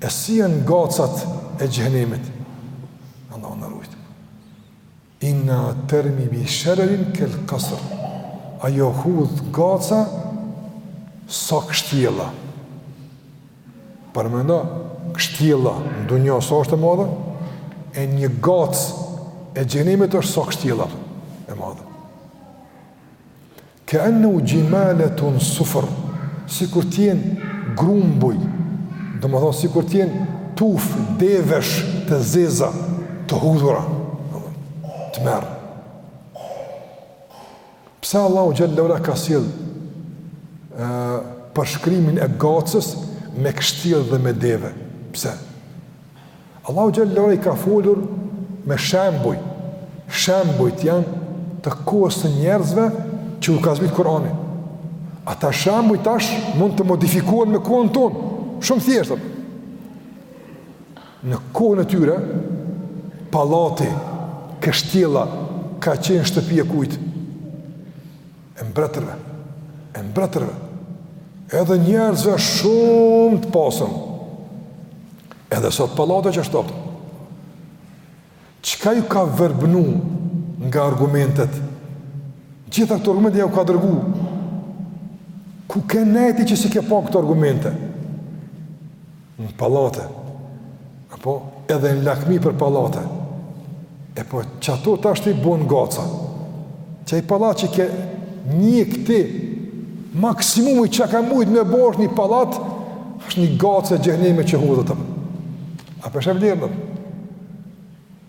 E si janë gacat e xhehenemit? Allahu na ruajt. Inna termi bi shererin kel kasr. Ajo hudh gaca sa kështjella. Paramendo kështjella në dunja sa është e madhe? E një gacë e xhehenemit është sa kështjella e madhe. Ke'ennehu xhimaletun sufr, sikur të jenë grumbuj, domethënë sikur të jenë tufë devesh të zeza, të hudhura. Tmerr. Pse Allahu xhel-le ue ala ka sjellë përshkrimin e gacës me kështjellë dhe me deve? Pse? Allahu xhel-le ue ala i ka folur me shembuj. Shembujt janë të kohës së njerëzve që u ka zbrit Kurani. Ata shembuj tash mund të modifikohen me kohën tonë, shumë thjesht. Në kohën e tyre pallati, kështjella ka qenë shtëpi e kujt? e mbretërve, e mbretërve, edhe njerëzve shumë të pasun, edhe sot pallate qashtu. Çka ju ka verbnu nga argumentet? Gjitha këto argumente ja u ka dërgu. Ku ke nejt që s'i ke pa këto argumente? Në pallate, apo edhe në lakmi për pallate, e po qato tash t'i bon gaca, qaj pallat që ke një këtu, maksimumi që ka mujtë me bo është një pallat, është një gacë e xhehnemit që hudhet. A po e sheh vlerën?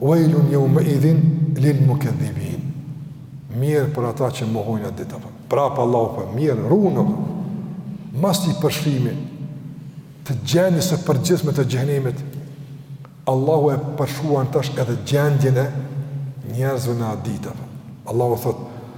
Wejlun jawma'idhin lil mukadhdhibin. Mjerë për ata që mohojnë atë ditë. Prapë Allahu po mjeron. Mas nji përshkrimi të gjendjes së përgjithshme të xhehnemit. Allahu e përshkruan tash edhe gjendjen e njerëzve në atë ditë. Allahu thotë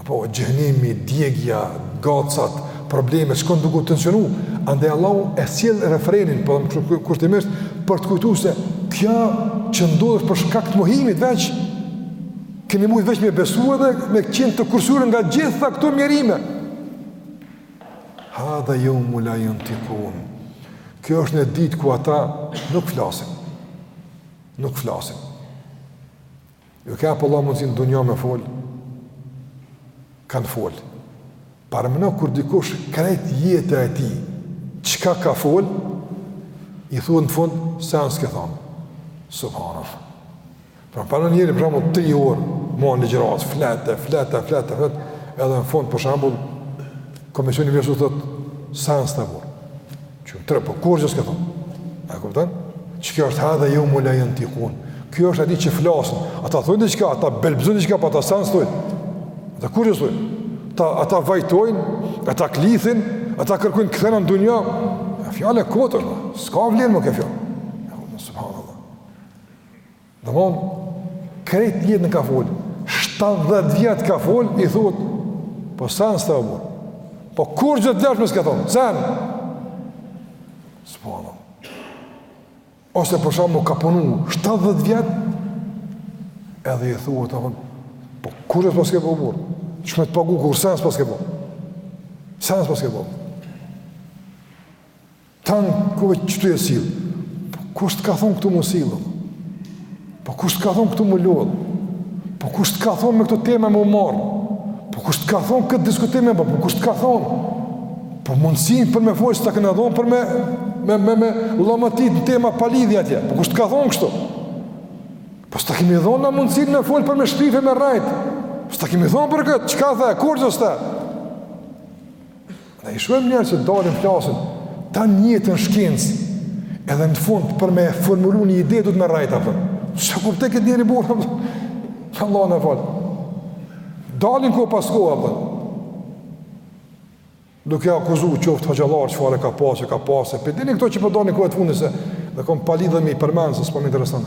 Apo xhehnemi, djegia, gacat, problemet, shkon duke u tensionu, andaj Allahu e sjell refrenin, po thom kushtimisht për të kujtu se kjo që ndodh është për shkak të mohimit veç keni mujt veç me besu edhe me qenë të kursyer nga gjitha këto mjerime. Hadha jawmu la jantikun. Kjo është një ditë ku ata nuk flasin. Nuk flasin. Ju ka jap Allahu mundësinë n'dunja me fol, kanë fol. Paramendo kur dikush krejt jetën e tij, çka ka fol, i thua në fund, sen s'ke thonë. Subhanallah. Pra paramendo njeri për shembull tri orë, man ligjëratë, flet e flet e flet e flet, edhe në fund për shembull, komisioni veç të thotë, sen s'ke thonë. Që tre, po kurgjë s'ke thonë? A kupton? Që kjo është hadha jawmu la jantikun. Kjo është aty që flasin. Ata thonë diçka, ata belbëzojnë diçka, pa po ata sen s'thojnë. Ata kurgjë s'thojnë? Ata, ata vajtojnë, ata klithin, ata kërkojnë të kthehen në dunja. Fjalë e kotë, s'ka vlerë më kjo fjalë. Domethonë, krejt jetën ka folë, 70 vjet ka folë, i thotë, po sen s'the burrë, po kurgjë të vlershme s'ke thonë, sen? Së Ose për shembull ka punu 70 vjet, edhe i thua të thonë, po kurgjë s'paske bo burrë, që me të pagu, kur sen s'paske bo? Sen s'paske bo? Tan ku që të jesill. Po kush të ka thonë këtu m'u sill? Po kush të ka thonë këtu m'u lodh? Po kush të ka thonë me këto tema m'u marr? Po kush të ka thonë këtë diskutim me bo, po kush të ka thonë? Po mundsinë për me fol s'ta kena dhonë për me me me me lomatit në tema pa lidhje atje. Po kush të ka thonë kështu? Po s'ta kemi dhonë ne mundësinë me fol për me shpif e me rrejt. S'ta kemi dhonë për këtë, çka de, kur gjës të? Ne i shumë njerëz që dalin flasin, tan jetën në shkencë, edhe në fund për me formulu një ide duhet me rrejt, apo. Që kur te këtë njeri burrë, apo. Allah na fal. Dalin kohë pas kohe, apo. Duke akuzu qoftë hoxhallarë çfarë ka pasë, ka pasë, po i dini këto që po dalin kohët e fundit se edhe kom palidhje me i përmend, se s'po më intereson.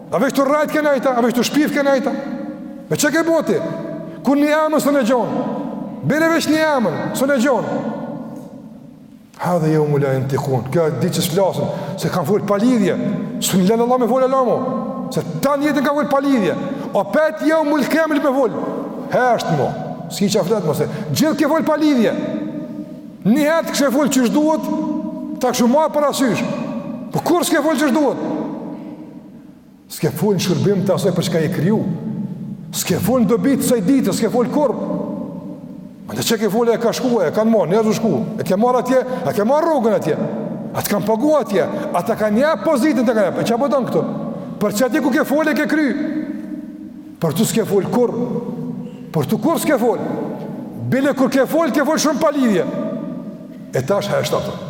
A veç tu rrejt ke nejt, a veç tu shpif ke nejt. Me çka ke bo ti? Kur një emën së në gjonë? Bile veç një emën, së në gjonë. Hajde jo më lajnë të kunë, kjo e di që s'flas unë, se kam fol palidhje, s'më len Allahu me fol e lamo, se tan jetën kam fol palidhje, apet jo më lëkemën me fol, hesht mo, s'ki çka flet mo, se gjithë ke fol palidhje, një herë të kishe fol qysh duhet, ta kishim marr parasysh, por po kur s'ke fol qysh duhet, S'ke fol në shërbim të asoj për çka je kriju. S'ke fol në dobi t'asaj dite, s'ke fol kurrë. Mandej çka ke fol e ka shkuar, e kanë marrë, njerëz u shku. E ke marrë atje, e ke marrë rrogën atje. A të kanë pagu atje, a ta kanë jep pozitën ta kanë, e çka po don këtu? Po çka atje ku ke fol e ke kry? Por këtu s'ke fol kurrë. Por këtu kurrë s'ke fol. Bile kur ke fol, ke fol shumë palidhje. E tash hesht atëherë.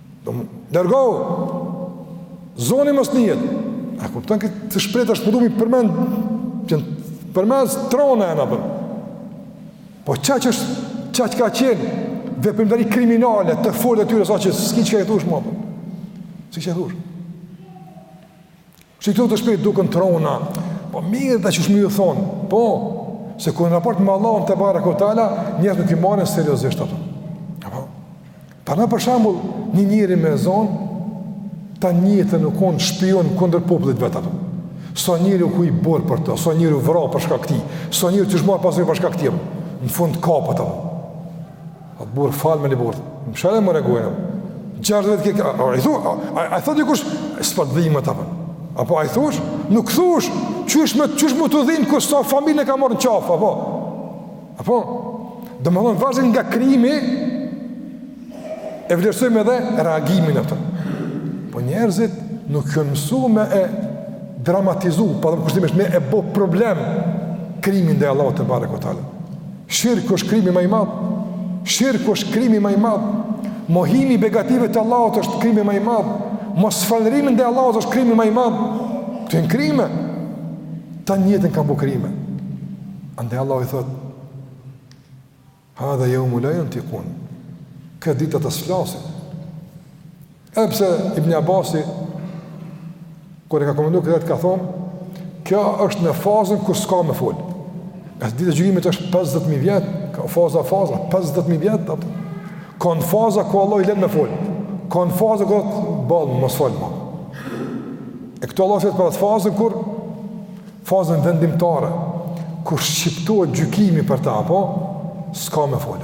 Lërgohu, zoni mos njët. A kuptan këtë të shpret është përdu po mi përmen, që përmen së trona e në përë. Po qa që është, qa që ka qenë, dhe përmëdari kriminale, të folë dhe tyre, sa që s'ki që ka jetu është më përë. S'ki që ka jetu është. Që këto shprehjet duken të rona, po mirë de qysh me ju thonë, po, se kur në raport me Allahun tebareke ve teala, njerëz nuk i marrin seriozisht ato. Apo? Pa na për shambull, një njeri me zonë, tan jetën u konë shpiun kundër popullit vet, apo. Sa njeri u hi n'burg për të, sa njeri u vra për shkak tij, sa njeri iu është marrë pasuria për shkak tij, në fund kapet, apo. Atë burrë falë me një burrë, më shale më regojnë, gjërë dhe të kekë, a, a, i thu, a, a, a thot dikush, s'po të dhimet, apo, apo a i thush, nuk thush, qysh me, qysh me t'u dhimt, kur sa familje ka marrë në qafë, apo, apo, domethonë, varësisht nga krimi, e vlerësojmë edhe reagimin, apo, po njerëzit nuk jon mësu me e dramatizu, po domethonë kushtimisht me e bo problem, krimin ndaj Allahut tebareke ve teala. Shirku është krimi më i madh. Shirku është krimi më i madh. Mohimi i begative të Allahut është krimi më i madh. Mosfalënderimi ndaj Allahut është krimi më i madh. Këto janë krime. Tanë jetën kan bu krime. Andaj Allahu i thot: "Hadha yawmu la yantiqun." Këtë ditë ata s'flasin. Edhe pse Ibn Abasi kur e ka komentuar këtë ka thonë, kjo është në fazën kur s'ka me fol. Se dita e gjykimit është 50000 vjet, ka faza faza 50000 vjet apo. Ka n'faza ku Allahu i len me fol. Ka n'faza ku boll mos fol më. E këtu Allahu flet për atë fazën kur fazën vendimtare kur shqiptohet gjykimi për ta apo s'ka me fol.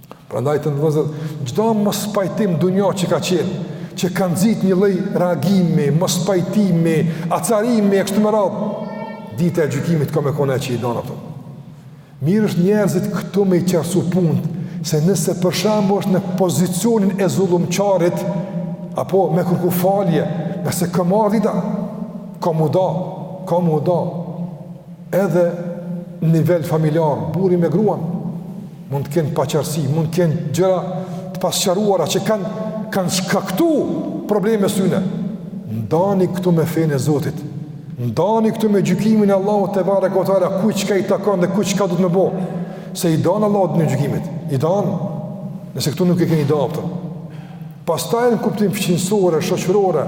Prandaj të nderuar vllezër, çdo mospajtim dunja që ka qenë, që ka nxit një lloj reagimi, mospajtimi, acarimi, e kështu me radhë, dita e gjykimit ka me kon që i dan ato. Mirë është njerëzit këtu me i qartësu punët, se nëse për shembull është në pozicionin e zullumqarit, apo me kërku falje, nëse ka me ardh dita, ka m'u da, ka m'u da, edhe në nivel familjar, burri me gruan, mund të kenë paqartësi, mund të kenë gjëra të pasqaruara që kanë, kanë shkaktu probleme syne. Ndani këtu me fenë e Zotit, ndani këtu me gjykimin e Allahut tebareke ve teala, kujt çka i takon dhe kush çka duhet me bo, se i dan Allahu ditën e gjykimit, i dan, nëse këtu nuk e keni, i dan patjetër. Pastaj në kuptim fqinjësore, shoqërore,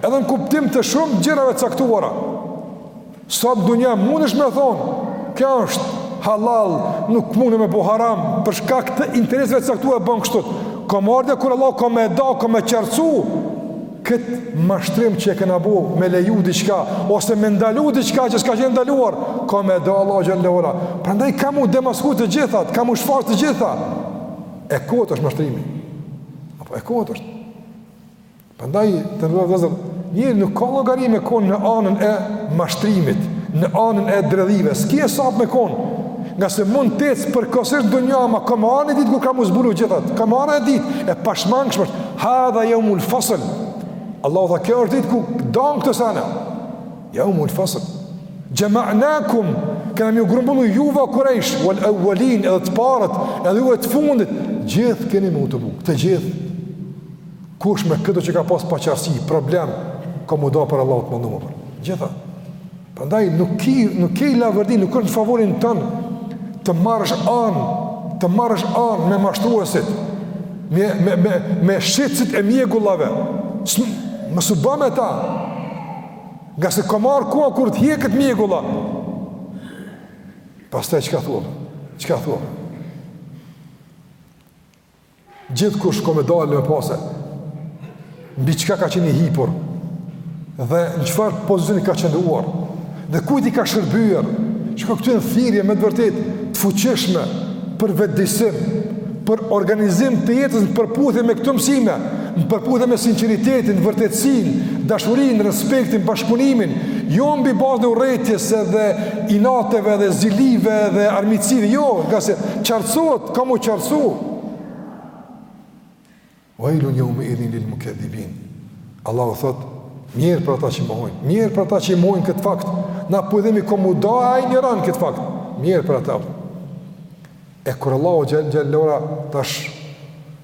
edhe në kuptim të shumë gjërave të caktuara, Sot n'dunja mundesh me thonë, kjo është halal, nuk mundë me bo haram, për shkak të interesave të caktu e bënë kështu. Ka me ardh dita kur Allahu ka me da, ka me qartësu, këtë mashtrim që e kena bo me leju diçka, ose me ndalu diçka që s'ka qenë ndaluar, ka me da Allahu xhele ve ala. Prandaj kan m'u demasku të gjithat, kan m'u shfaq të gjithat. E kotë është mashtrimi. Apo e kotë është. Prandaj të nderuar vllezër, njeri nuk ka llogari me kon në anën e mashtrimit, në anën e dredhive. S'ka hesap me kon. Ngase mund të ecë përkohësisht n'dunja ama ka me ardh ditë ku kan m'u zbulu gjithat. Ka me ardh ditë e pashmangshme. Hadha yawmul fasl. Allahu tha kjo është ditë ku dahen këto sene. Yawmul fasl. Jama'nakum kena me ju grumbullu juve kurejsh wal awwalin edhe të parët edhe ju të fundit gjithë keni m'u tubu. Të gjithë Kush me këdo që ka pas paqarësi, problem, ka m'u nda, për Allah, të mendu më për të gjitha. Prandaj, nuk ki, nuk ki leverdi, nuk është në favorin tënd të marrësh anë, të marrësh anë me mashtruesit, me, me, me, me shitësit e mjegullave. Se, mos u bë me ta, ngase ka m'ardh koha kur të hjeket mjegulla. Pastaj çka thua? Çka thua? Gjithkush ka me dalë me pase, mbi çka ka qenë i hipur, dhe në çfarë pozicioni ka qëndruar, dhe kujt i ka shërbyer, çka këto janë thirrje me të vërtetë të fuqishme, për vetëdijesim, për organizim të jetës në përputhje me këto mësime, në përputhje me sinqeritetin, vërtetësinë, dashurinë, respektin, bashkëpunimin, jo mbi bazën e urrejtjes dhe inateve dhe zilive dhe armiqësive, jo, ngase qartësohet, ka m'u qartësu. Vejlun jeumeidhin lil mukedhibin. Allahu thotë, mjerë për ata që e mohojnë, mjerë për ata që e mohojnë këtë fakt, na po idhemi ka m'u nda ai njërin anë këtë fakt, mjerë për ata. E kur Allahu xhel-le xhelaluhu, tash,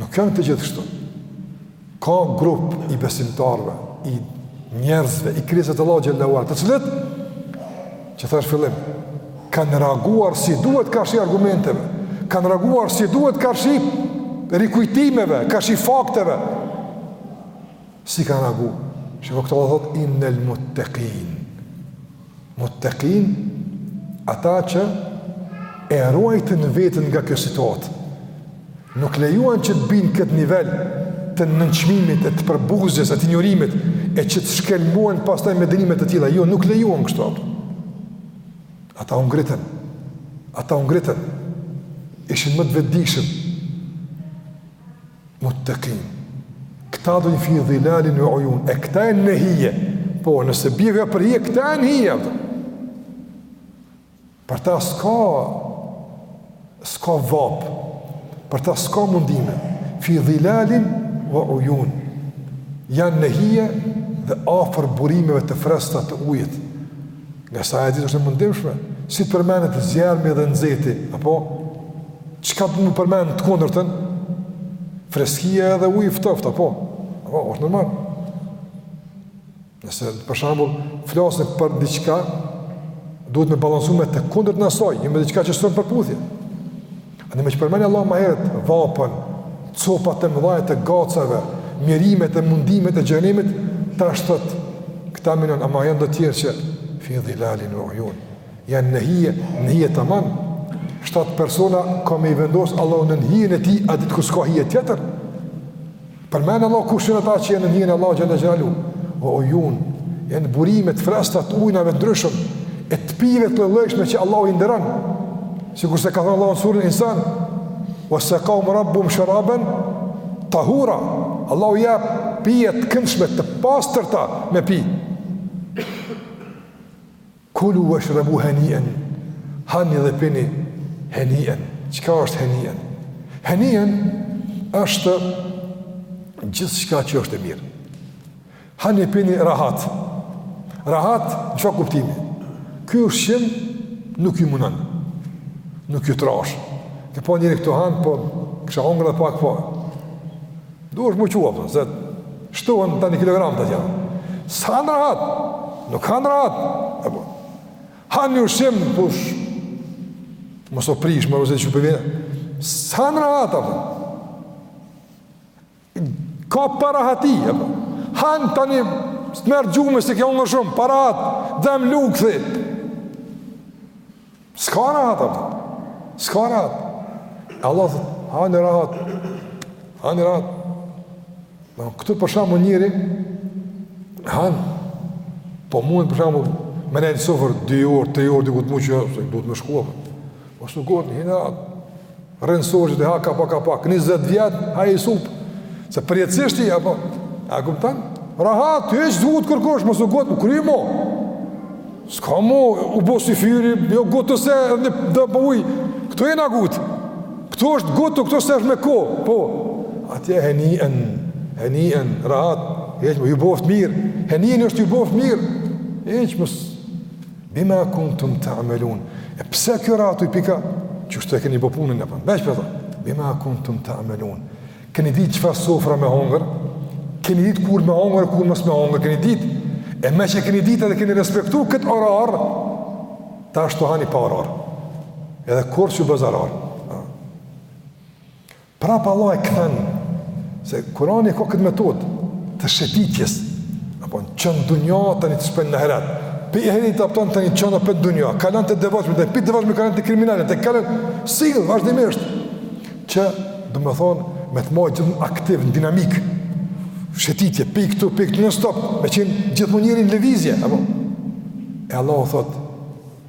Nuk janë të gjithë kështu. Ka grup i besimtarëve, i njerëzve, i krijesave të llojllojshme, të cilët, siç thashë n'fillim, kanë reaguar si duhet karshi argumenteve, kanë reaguar si duhet karshi rikujtimeve, karshi fakteve, si kanë reaguar. Shih për këta Allahu thotë, innel muttekin. Muttekin, ata që e ruajtën vetën nga kjo situatë, nuk lejuan që të bien në këtë nivel të nënçmimit, e të përbuzjes, e të injorimit, e që të shkelmohen pastaj me dënime të tilla, jo, nuk lejuan kështu, apo. Ata u ngritën, ata u ngritën, ishin më të vetëdijshëm. Muttekin. Këta do jenë fi dhilalin ve ujun, e këta janë në hije, po nëse bje vapa hije, këta janë në hije, dhe. për ta s'ka, s'ka vapë, për ta s'ka mundime, fi dhilalin ve ujun, janë në hije dhe afër burimeve të freskëta të ujit, Ngase ajo ditë është e mundimshme, si t'përmenet zjarmi dhe nxehti, apo, çka të më përmenet, të kundërtën, freskia edhe uji i ftoftë, apo, apo, është normal. Nëse, për shembull, flasim për diçka, duhet me balansu me të kundërtën e asaj, e jo me diçka që s'është përputhje. Ani meqë përmendi Allahu ma herët, vapën, copat e mëdhaja të gacave, mjerimet e mundimet e xhehenemit, tash thotë, këta mirë, po, ama janë do tjerë që, fi dhilalin ve ujun, janë në hije, në hije taman, shtatë persona ka me i vendosë Allahu nën hijen e tij, atë ditë kur s'ka hije tjetër, Përmend Allahu kush janë ata që janë në hijen e Allahut xhel-le xhelaluhu. Wa ujun, janë burime të freskëta të ujnave të ndryshëm e të pijeve të llojllojshme që Allahu i nderon. Sikurse ka thënë Allahu në suren Insan, "Wa saqahum rabbuhum sharaban tahura." Allahu jap pije të këndshme të pastërta me pi. Kulu washrabu hani'an, hani dhe pini heni'an. Çka është heni'an? Heni'an është gjithçka që është e mirë. Hani e pini rahat. Rahat, çka kuptimi? Ky ushqim nuk ju mundon. Nuk ju trash. Ke pa njeri këtu han, po kisha hongër edhe pak po. Duhesh mu çu, po, se shtohen tani kilogram të tjera. S'han rahat, nuk han rahat. Apo, han një ushqim, push, mos u prish, më rëzit që përvine. S'han rahat, apo. Ka parahati, apo. Han tani, s'të merr gjumi, se ke hongër shumë, parahati, dhem lukthi, S'ka rahat apo? S'ka rahat. Allahu thotë, hani rahat. Hani rahat. Këtu për shembull njeri han po mund për shembull me nejt në sofër 2 orë, 3 orë dikur mu çu, se duhet me shku. Mos u ngutni, hani. Rrin n'sofër e ha ka pak ka pak, 20 vjet, ha ni supë. Se përjetësisht je apo a kupton? Rahat, hiç s'të ngut kërkush, mos u ngut u kry mo. S'ka mo, u bo syfyri, jo ngutu se edhe do pi ujë. Ktu jena ngut. Ktu është ngut, ktu s'është me kohë. Po. Atje henien, henien, rahat, hiç mo, ju boft mirë. Henien është ju boft mirë. Hiç mos Bima kuntum ta'malun. E pse kjo rahati? Pikërisht e keni bo punën në përnë. Beq për të. Bima kuntum ta'malun. Keni dit çfarë sofre me hongër? Keni dit kur me hongër, kur mos me hongër? Keni dit? E meqë keni dit edhe keni respektu këtë orar, tashti hani pa orar. Edhe kurrë s'ju bon zarar. Prapë Allahu e kthen, se Kurani e ka këtë metodë të shëtitjes, apo t'çon n'dunja tani të shpjen në ahiret, pi ahiretit apet tani t'çon apet n'dunja, kalon te devotshmit, dhe pi devotshmëve kalon te kriminelët, dhe kalon, sillet, vazhdimisht, që, domethonë, me të mbajt gjithmonë aktiv, në dinamikë, shëtitje, pi këtu, pi këtu, non-stop, me qenë gjithmonë njeri në lëvizje, apo, e Allahu thotë,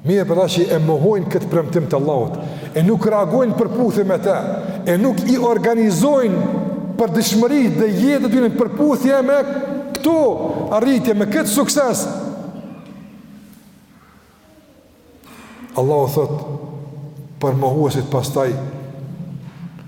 Mjerë për ata që e mohojnë këtë premtim të Allahut, e nuk reagojnë në përputhje me të, e nuk i organizojnë përditshmërinë dhe jetën e tyne në përputhje me këto arritje, me këtë sukses. Allahu thotë për mohuesit pastaj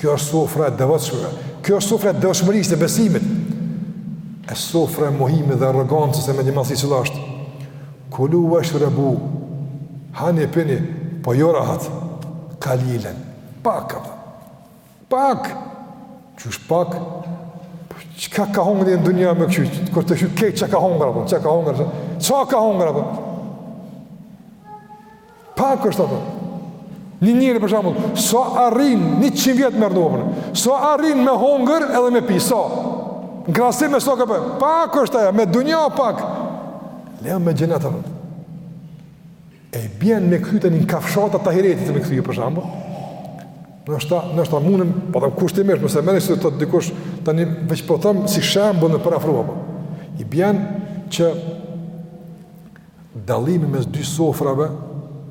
Kjo është sofra e devotshmëve. Kjo është sofra e devotshmërisë e besimit. E sofra e mohimit dhe arrogancës e mendjemadhësisë cila është. Kulu washrabu. Hani pini, po jo rahat. Kalilen. Pak apo. Pak. Qysh pak. Çka ka hongër në dunja më këtu? Kur të shikoj çka ka hongër apo çka ka hongër? Çka ka hongër apo? Pak është ato. Një njeri për shembull, sa arrin, njëqind vjet me rrnu, sa arrin me hongër edhe me pi, sa? Në krahasim me sa ka, pak është aja, në dunja pak. Le me xhenet apo. E bjen me këtyte një kafshata të ahiretit të me këtyte për shembull. Nështë ta, ta mundëm, pa të kushtimisht, mos e merr që të të dikush, tani veç po thom si shembull me përafru. Po. I bjen që Dallimi mes dy sofrave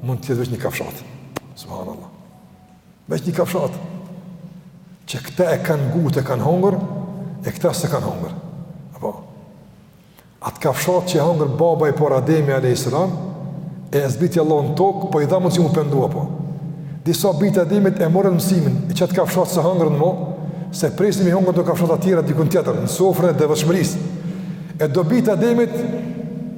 mund të jetë veç një kafshat. Subhanallah. Veç një kafshat. Që këta e kanë gut e kanë hongër, e këta s'e kanë hongër. Apo. Atë kafshat që e hongër babai i parë Ademi alayhis salam, e zbriti Allahu në tokë, po i dha mundësi mu pendua po. Disa bijt e Ademit e morën mësimin, e qatë kafshat s'e hangrën mo, se presim me hongër do kafshata tjera dikun tjetër, në sofrën e devotshmërisë. E do bijt e Ademit,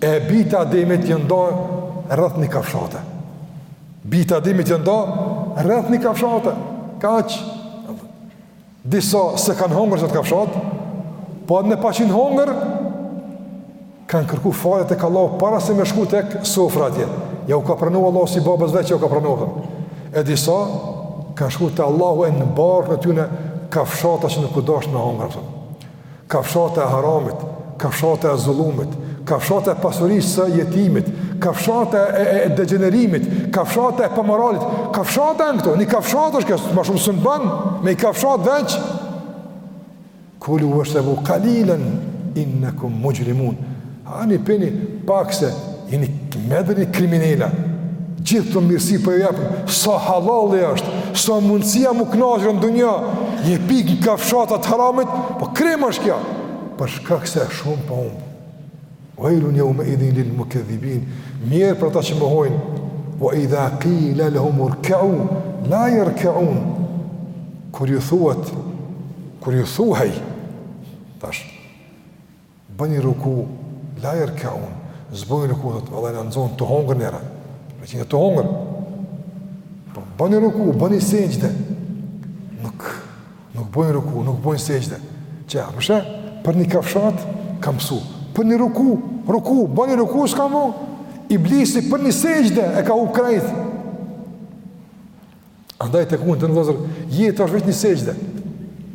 E bijt e Ademit janë nda rreth një kafshate. Bijt e Ademit janë nda rreth një kafshate. Ka që disa s'e kanë hongër qatë kafshat, po edhe në paçin hongër, kanë kërku falje e kanë la para se me shku tek sofra atje. Ja u ka pranu Allah si babës veç, ja u ka pranu dhe. E disa kanë shku te Allahu e në barkun e tyne kafshata që nuk u dasht me hongër. Përë. Kafshata e haramit, kafshata e zullumit, kafshata e pasurisë së jetimit, kafshata e, e, e degjenerimit, kafshata e pamoralit, kafshata e në këto, një kafshat është kja, ma shumë s'un ban, me ni kafshat veç, kulu washrabu kalilen, innakum Hani pini pak se jeni muxhrim kriminela. Gjithë këto mirësi po ju japim. Sa halalli është, sa mundësia mu kënaqur në dunja, ju pikë në kafshata të haramit, po krim është kja. Për shkak se shumë po humb. Wailun yawma idhin lil mukaththibin. Mjerë për ata që mohojnë. Wa idha qila lahum irka'u la yarka'un. Kur ju thuhet, kur ju thuhej, tash Bëni ruku, la jerkaun, s'bojnë ruku, dhe të Allah në nëzonë, të hongër njëra, me qenë të hongër, po bëni ruku, bëni sexhde, nuk, nuk bojnë ruku, nuk bojnë sexhde, që e, përshë, për një kafshat, kanë pësu, për një ruku, ruku, bëni ruku, s'kanë bo, iblisi për një sexhde, e ka hup krejt, Andaj të kumë të vllezër, jeta është veç një sexhde.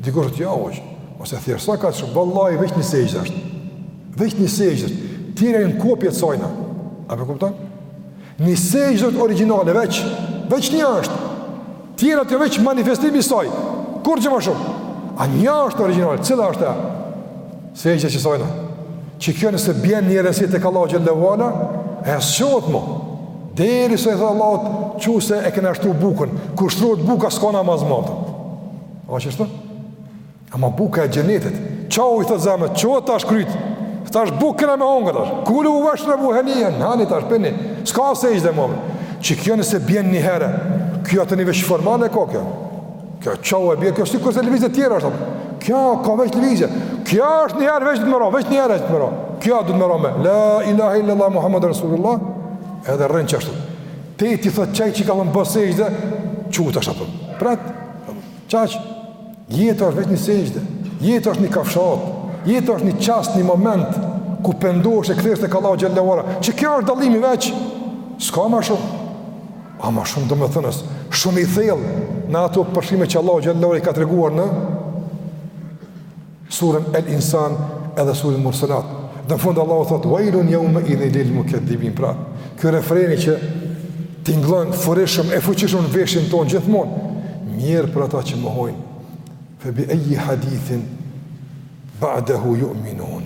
Dikush thotë jo hoxhë, ose thjerë, sa ka të shumë, vallahi, veç një sexhde është. Veç një sexhde është. Tjerat janë kopje të sajna. A po kupton? Një sexhde është origjinale, veç, veç një është. Tjerat janë veç manifestim i saj. Kurgjo ma shumë. A një është origjinale, cila është e? Sexhde që sajna Që kjo nëse bjen një herë si tek Allahu xhele ve ala E s'çohet mo Deri sa i thotë Allahu Çu se e kena shtru bukën Kur shtrohet buka s'ka namaz ma A qashtu? Ama buka e xhenetit Qaj i thotë zame Ço tash kryt Tash bukë kena me hongër tash Kulu veshrebu henien Hani tash pini S'ka sexhde mo Që kjo nëse bjen një herë Kjo atë një veç formale ka kjo Kjo qau e bje, kjo sikurse lëvizje tjera është apo. Kjo ka veç lëvizje. Kjo është një herë veç të mbaro, veç një herë të mbaro. Kjo do të mbaro me La ilaha illallah Muhammed Rasulullah. Edhe rrin qashtu. Deri t'i thot qaj që ka thon bo sexhde, çu tash apo. Pret. Qaq. Jeta është veç një sexhde. Jeta është një kafshatë. Jeta është një çast, një moment ku pendohesh e kthehesh tek Allahu xhele ve ala. Qikjo është dallimi veç? S'ka më shumë. Ama shumë domethënës, shumë i thellë në ato përshkrime që Allahu xhele ve ala i ka treguar në surën El Insan edhe surën Murselat. Dhe në fund Allahu thotë, vejlun jeumeidhin lil mukedhibin. Pra, kjo refreni që tingëllon furishëm e fuqishëm në veshin tonë gjithmonë, mjerë për ata që mohojnë, fe bi eji hadithin, ba'dahu juminun.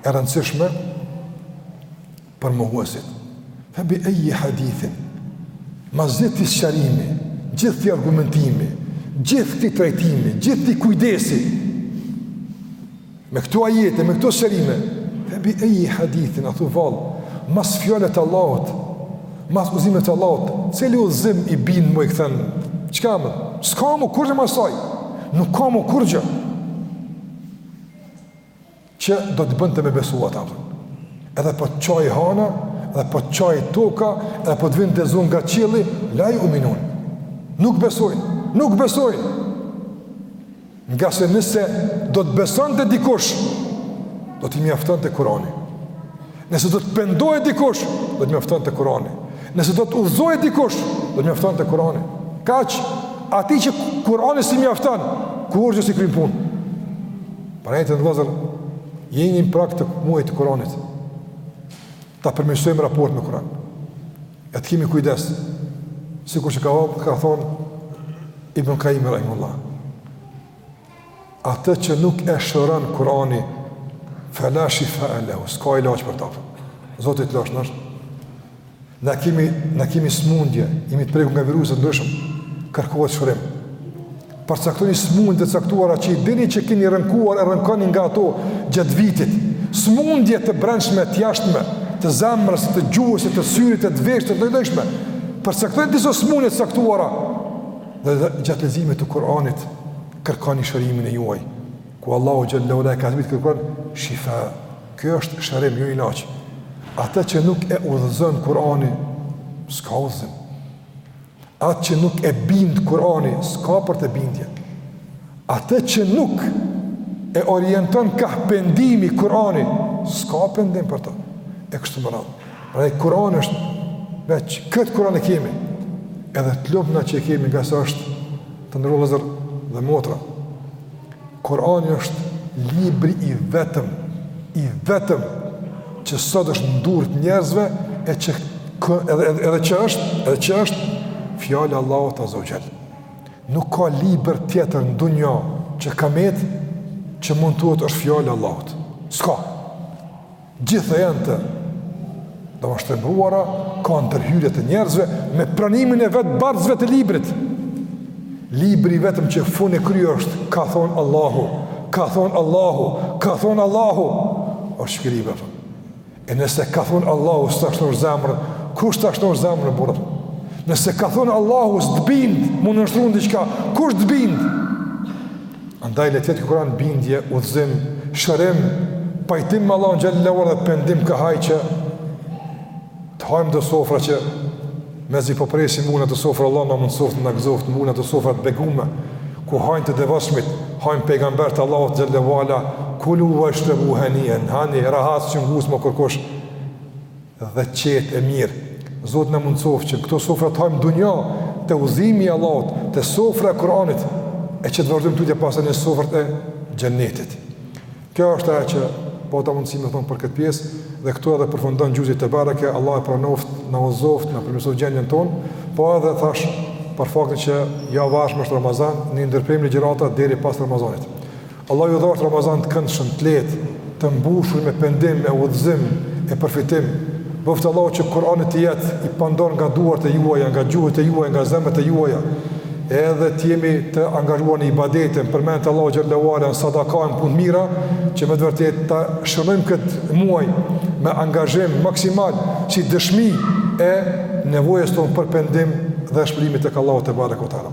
e rëndësishme për mohuesit. Fe bi eji hadithin, mas gjithë atij sqarimi, gjithë atij argumentimi, gjithë atij trajtimi, gjithë atij kujdesi, me këto ajete, me këto sqarime, fe bi eji hadithin, a thu vallë, mas fjalës t'Allahut, mas udhëzimit t'Allahut, cili udhëzim i binë mu i kthenë, çka më, s'ka më kurgjë mas saj, nuk ka më kur gjë, Që do të bënte me besu ata. Edhe po të çahej hana, edhe po të çahej toka, edhe po të vinte zëri nga qielli, la juminun. Nuk besojnë, nuk besojnë. Ngase nëse do të besonte dikush, do t'i mjaftonte Kurani. Nëse do të pendohej dikush, do t'i mjaftonte Kurani. Nëse do të udhëzohej dikush, do t'i mjaftonte Kurani. Kaq. Atij që Kurani s'i mjafton, kurgjë s'i kryn punë. Prandaj vllezër, jemi në prag të muajit të Kuranit. Ta përmirësojmë raportin me Kuran. E të kemi kujdes. Sikur që ka, ka thonë Ibn Kajimi rahimehullah. atë që nuk e shëron Kurani, fala shifa lehu, s'ka ilaç për ta. Zoti t'lasht nasht. Na kemi, na kemi smundje, jemi të prekur nga viruse t'ndryshëm, kërkohet shërim. Përcaktoni smundje të caktuara që i dini që keni rënkuar e rënkoni nga ato gjatë vitit, smundje të brendshme, të jashtme, të zemrës, të gjuhës, të syrit, të veshit, të llojllojshme, përcaktoni disa smundje të caktuara, Dhe gjatë leximit të Kur'anit kërkoni shërimin e juaj, ku Allahu xhelle ue ala e ka zbrit Kur'an shifa. Kjo është shërim jo ilaç. Atë që nuk e udhëzon Kur'ani s'ka udhëzim. Atë që nuk e bind Kur'ani s'ka për të bindje. Atë që nuk e orienton kah pendimi Kur'ani s'ka pendim për të. E kështu me radhë. Prandaj Kurani është veç këtë Kuran e kemi. Edhe të lumt na që e kemi ngase është të nderum vllezër dhe motra. Kurani është libri i vetëm, i vetëm që sot është n'durt e njerëzve e që kë, edhe, edhe, edhe që është, edhe që është fjala e Allahut azze ue xhel. Nuk ka libër tjetër në dynja që ka met që mund t'thuhet është fjala e Allahut. S'ka. Gjitha janë ose të shtrembëruara, kanë ndërhyrje të njerëzve, me pranimin e vetë bartësve të librit. Libri i vetëm që fund e kry është, ka thonë Allahu, ka thonë Allahu, ka thonë Allahu, është shkrime. E nëse ka thonë Allahu, s'ta shnosh zemrën, kush ta shnosh zemrën, burrë? Nëse ka thonë Allahu, s'të bind, me u nënshtru n'diçka, kush të bind? Andaj le të jetë ky Kur'an bindje, udhëzim, shërim, pajtim me Allahun xhelle ue ala dhe pendim kah ai që të hajmë n'do sofra që mezi po presim, mu n'ato sofra Allah na mundsoft na gëzoft mu n'ato sofra të bekume ku hajnë të devotshmit, hajnë pejgamberët e Allahut xhelle ue ala, kulu washrabu hanian, hani rahat s'ju nguc mo kërkush. dhe qetë e mirë. Zoti na mundësoft që n'këto sofra të hajmë n'dynja te udhëzimi i Allahut, te sofra e Kur'anit e që të vazhdojmë tutje pastaj në sofrat e xhennetit. Kjo është ajo që pata mundësi me thonë për këtë pjesë dhe këtu edhe përfundon xhuzi Tebareke, Allah e pranoft, na udhzoft, na përmirësoft gjendjen tonë, po dhe thash për faktin që javës ardhshme është Ramazan, ne i ndërprejm ligjëratat deri pas Ramazanit. Allah ju dhashtë Ramazan të këndshëm të lehtë, të mbushur me pendim, e udhëzim, e përfitim. Bëftë Allah që Kur'ani të jetë i pandarë nga duart e juaja, nga gjuhët e juaja, nga zemrat e juaja. Edhe të jemi të angazhuar në ibadete, përmendje të Allahut xhelle ue ala, në sadaka, në punë t'mira, që me të vërtet ta shënojmë këtë muaj me angazhim maksimal, si dëshmi e nevojës tonë për pendim dhe shpërblimit tek Allahu tebareke ue teala.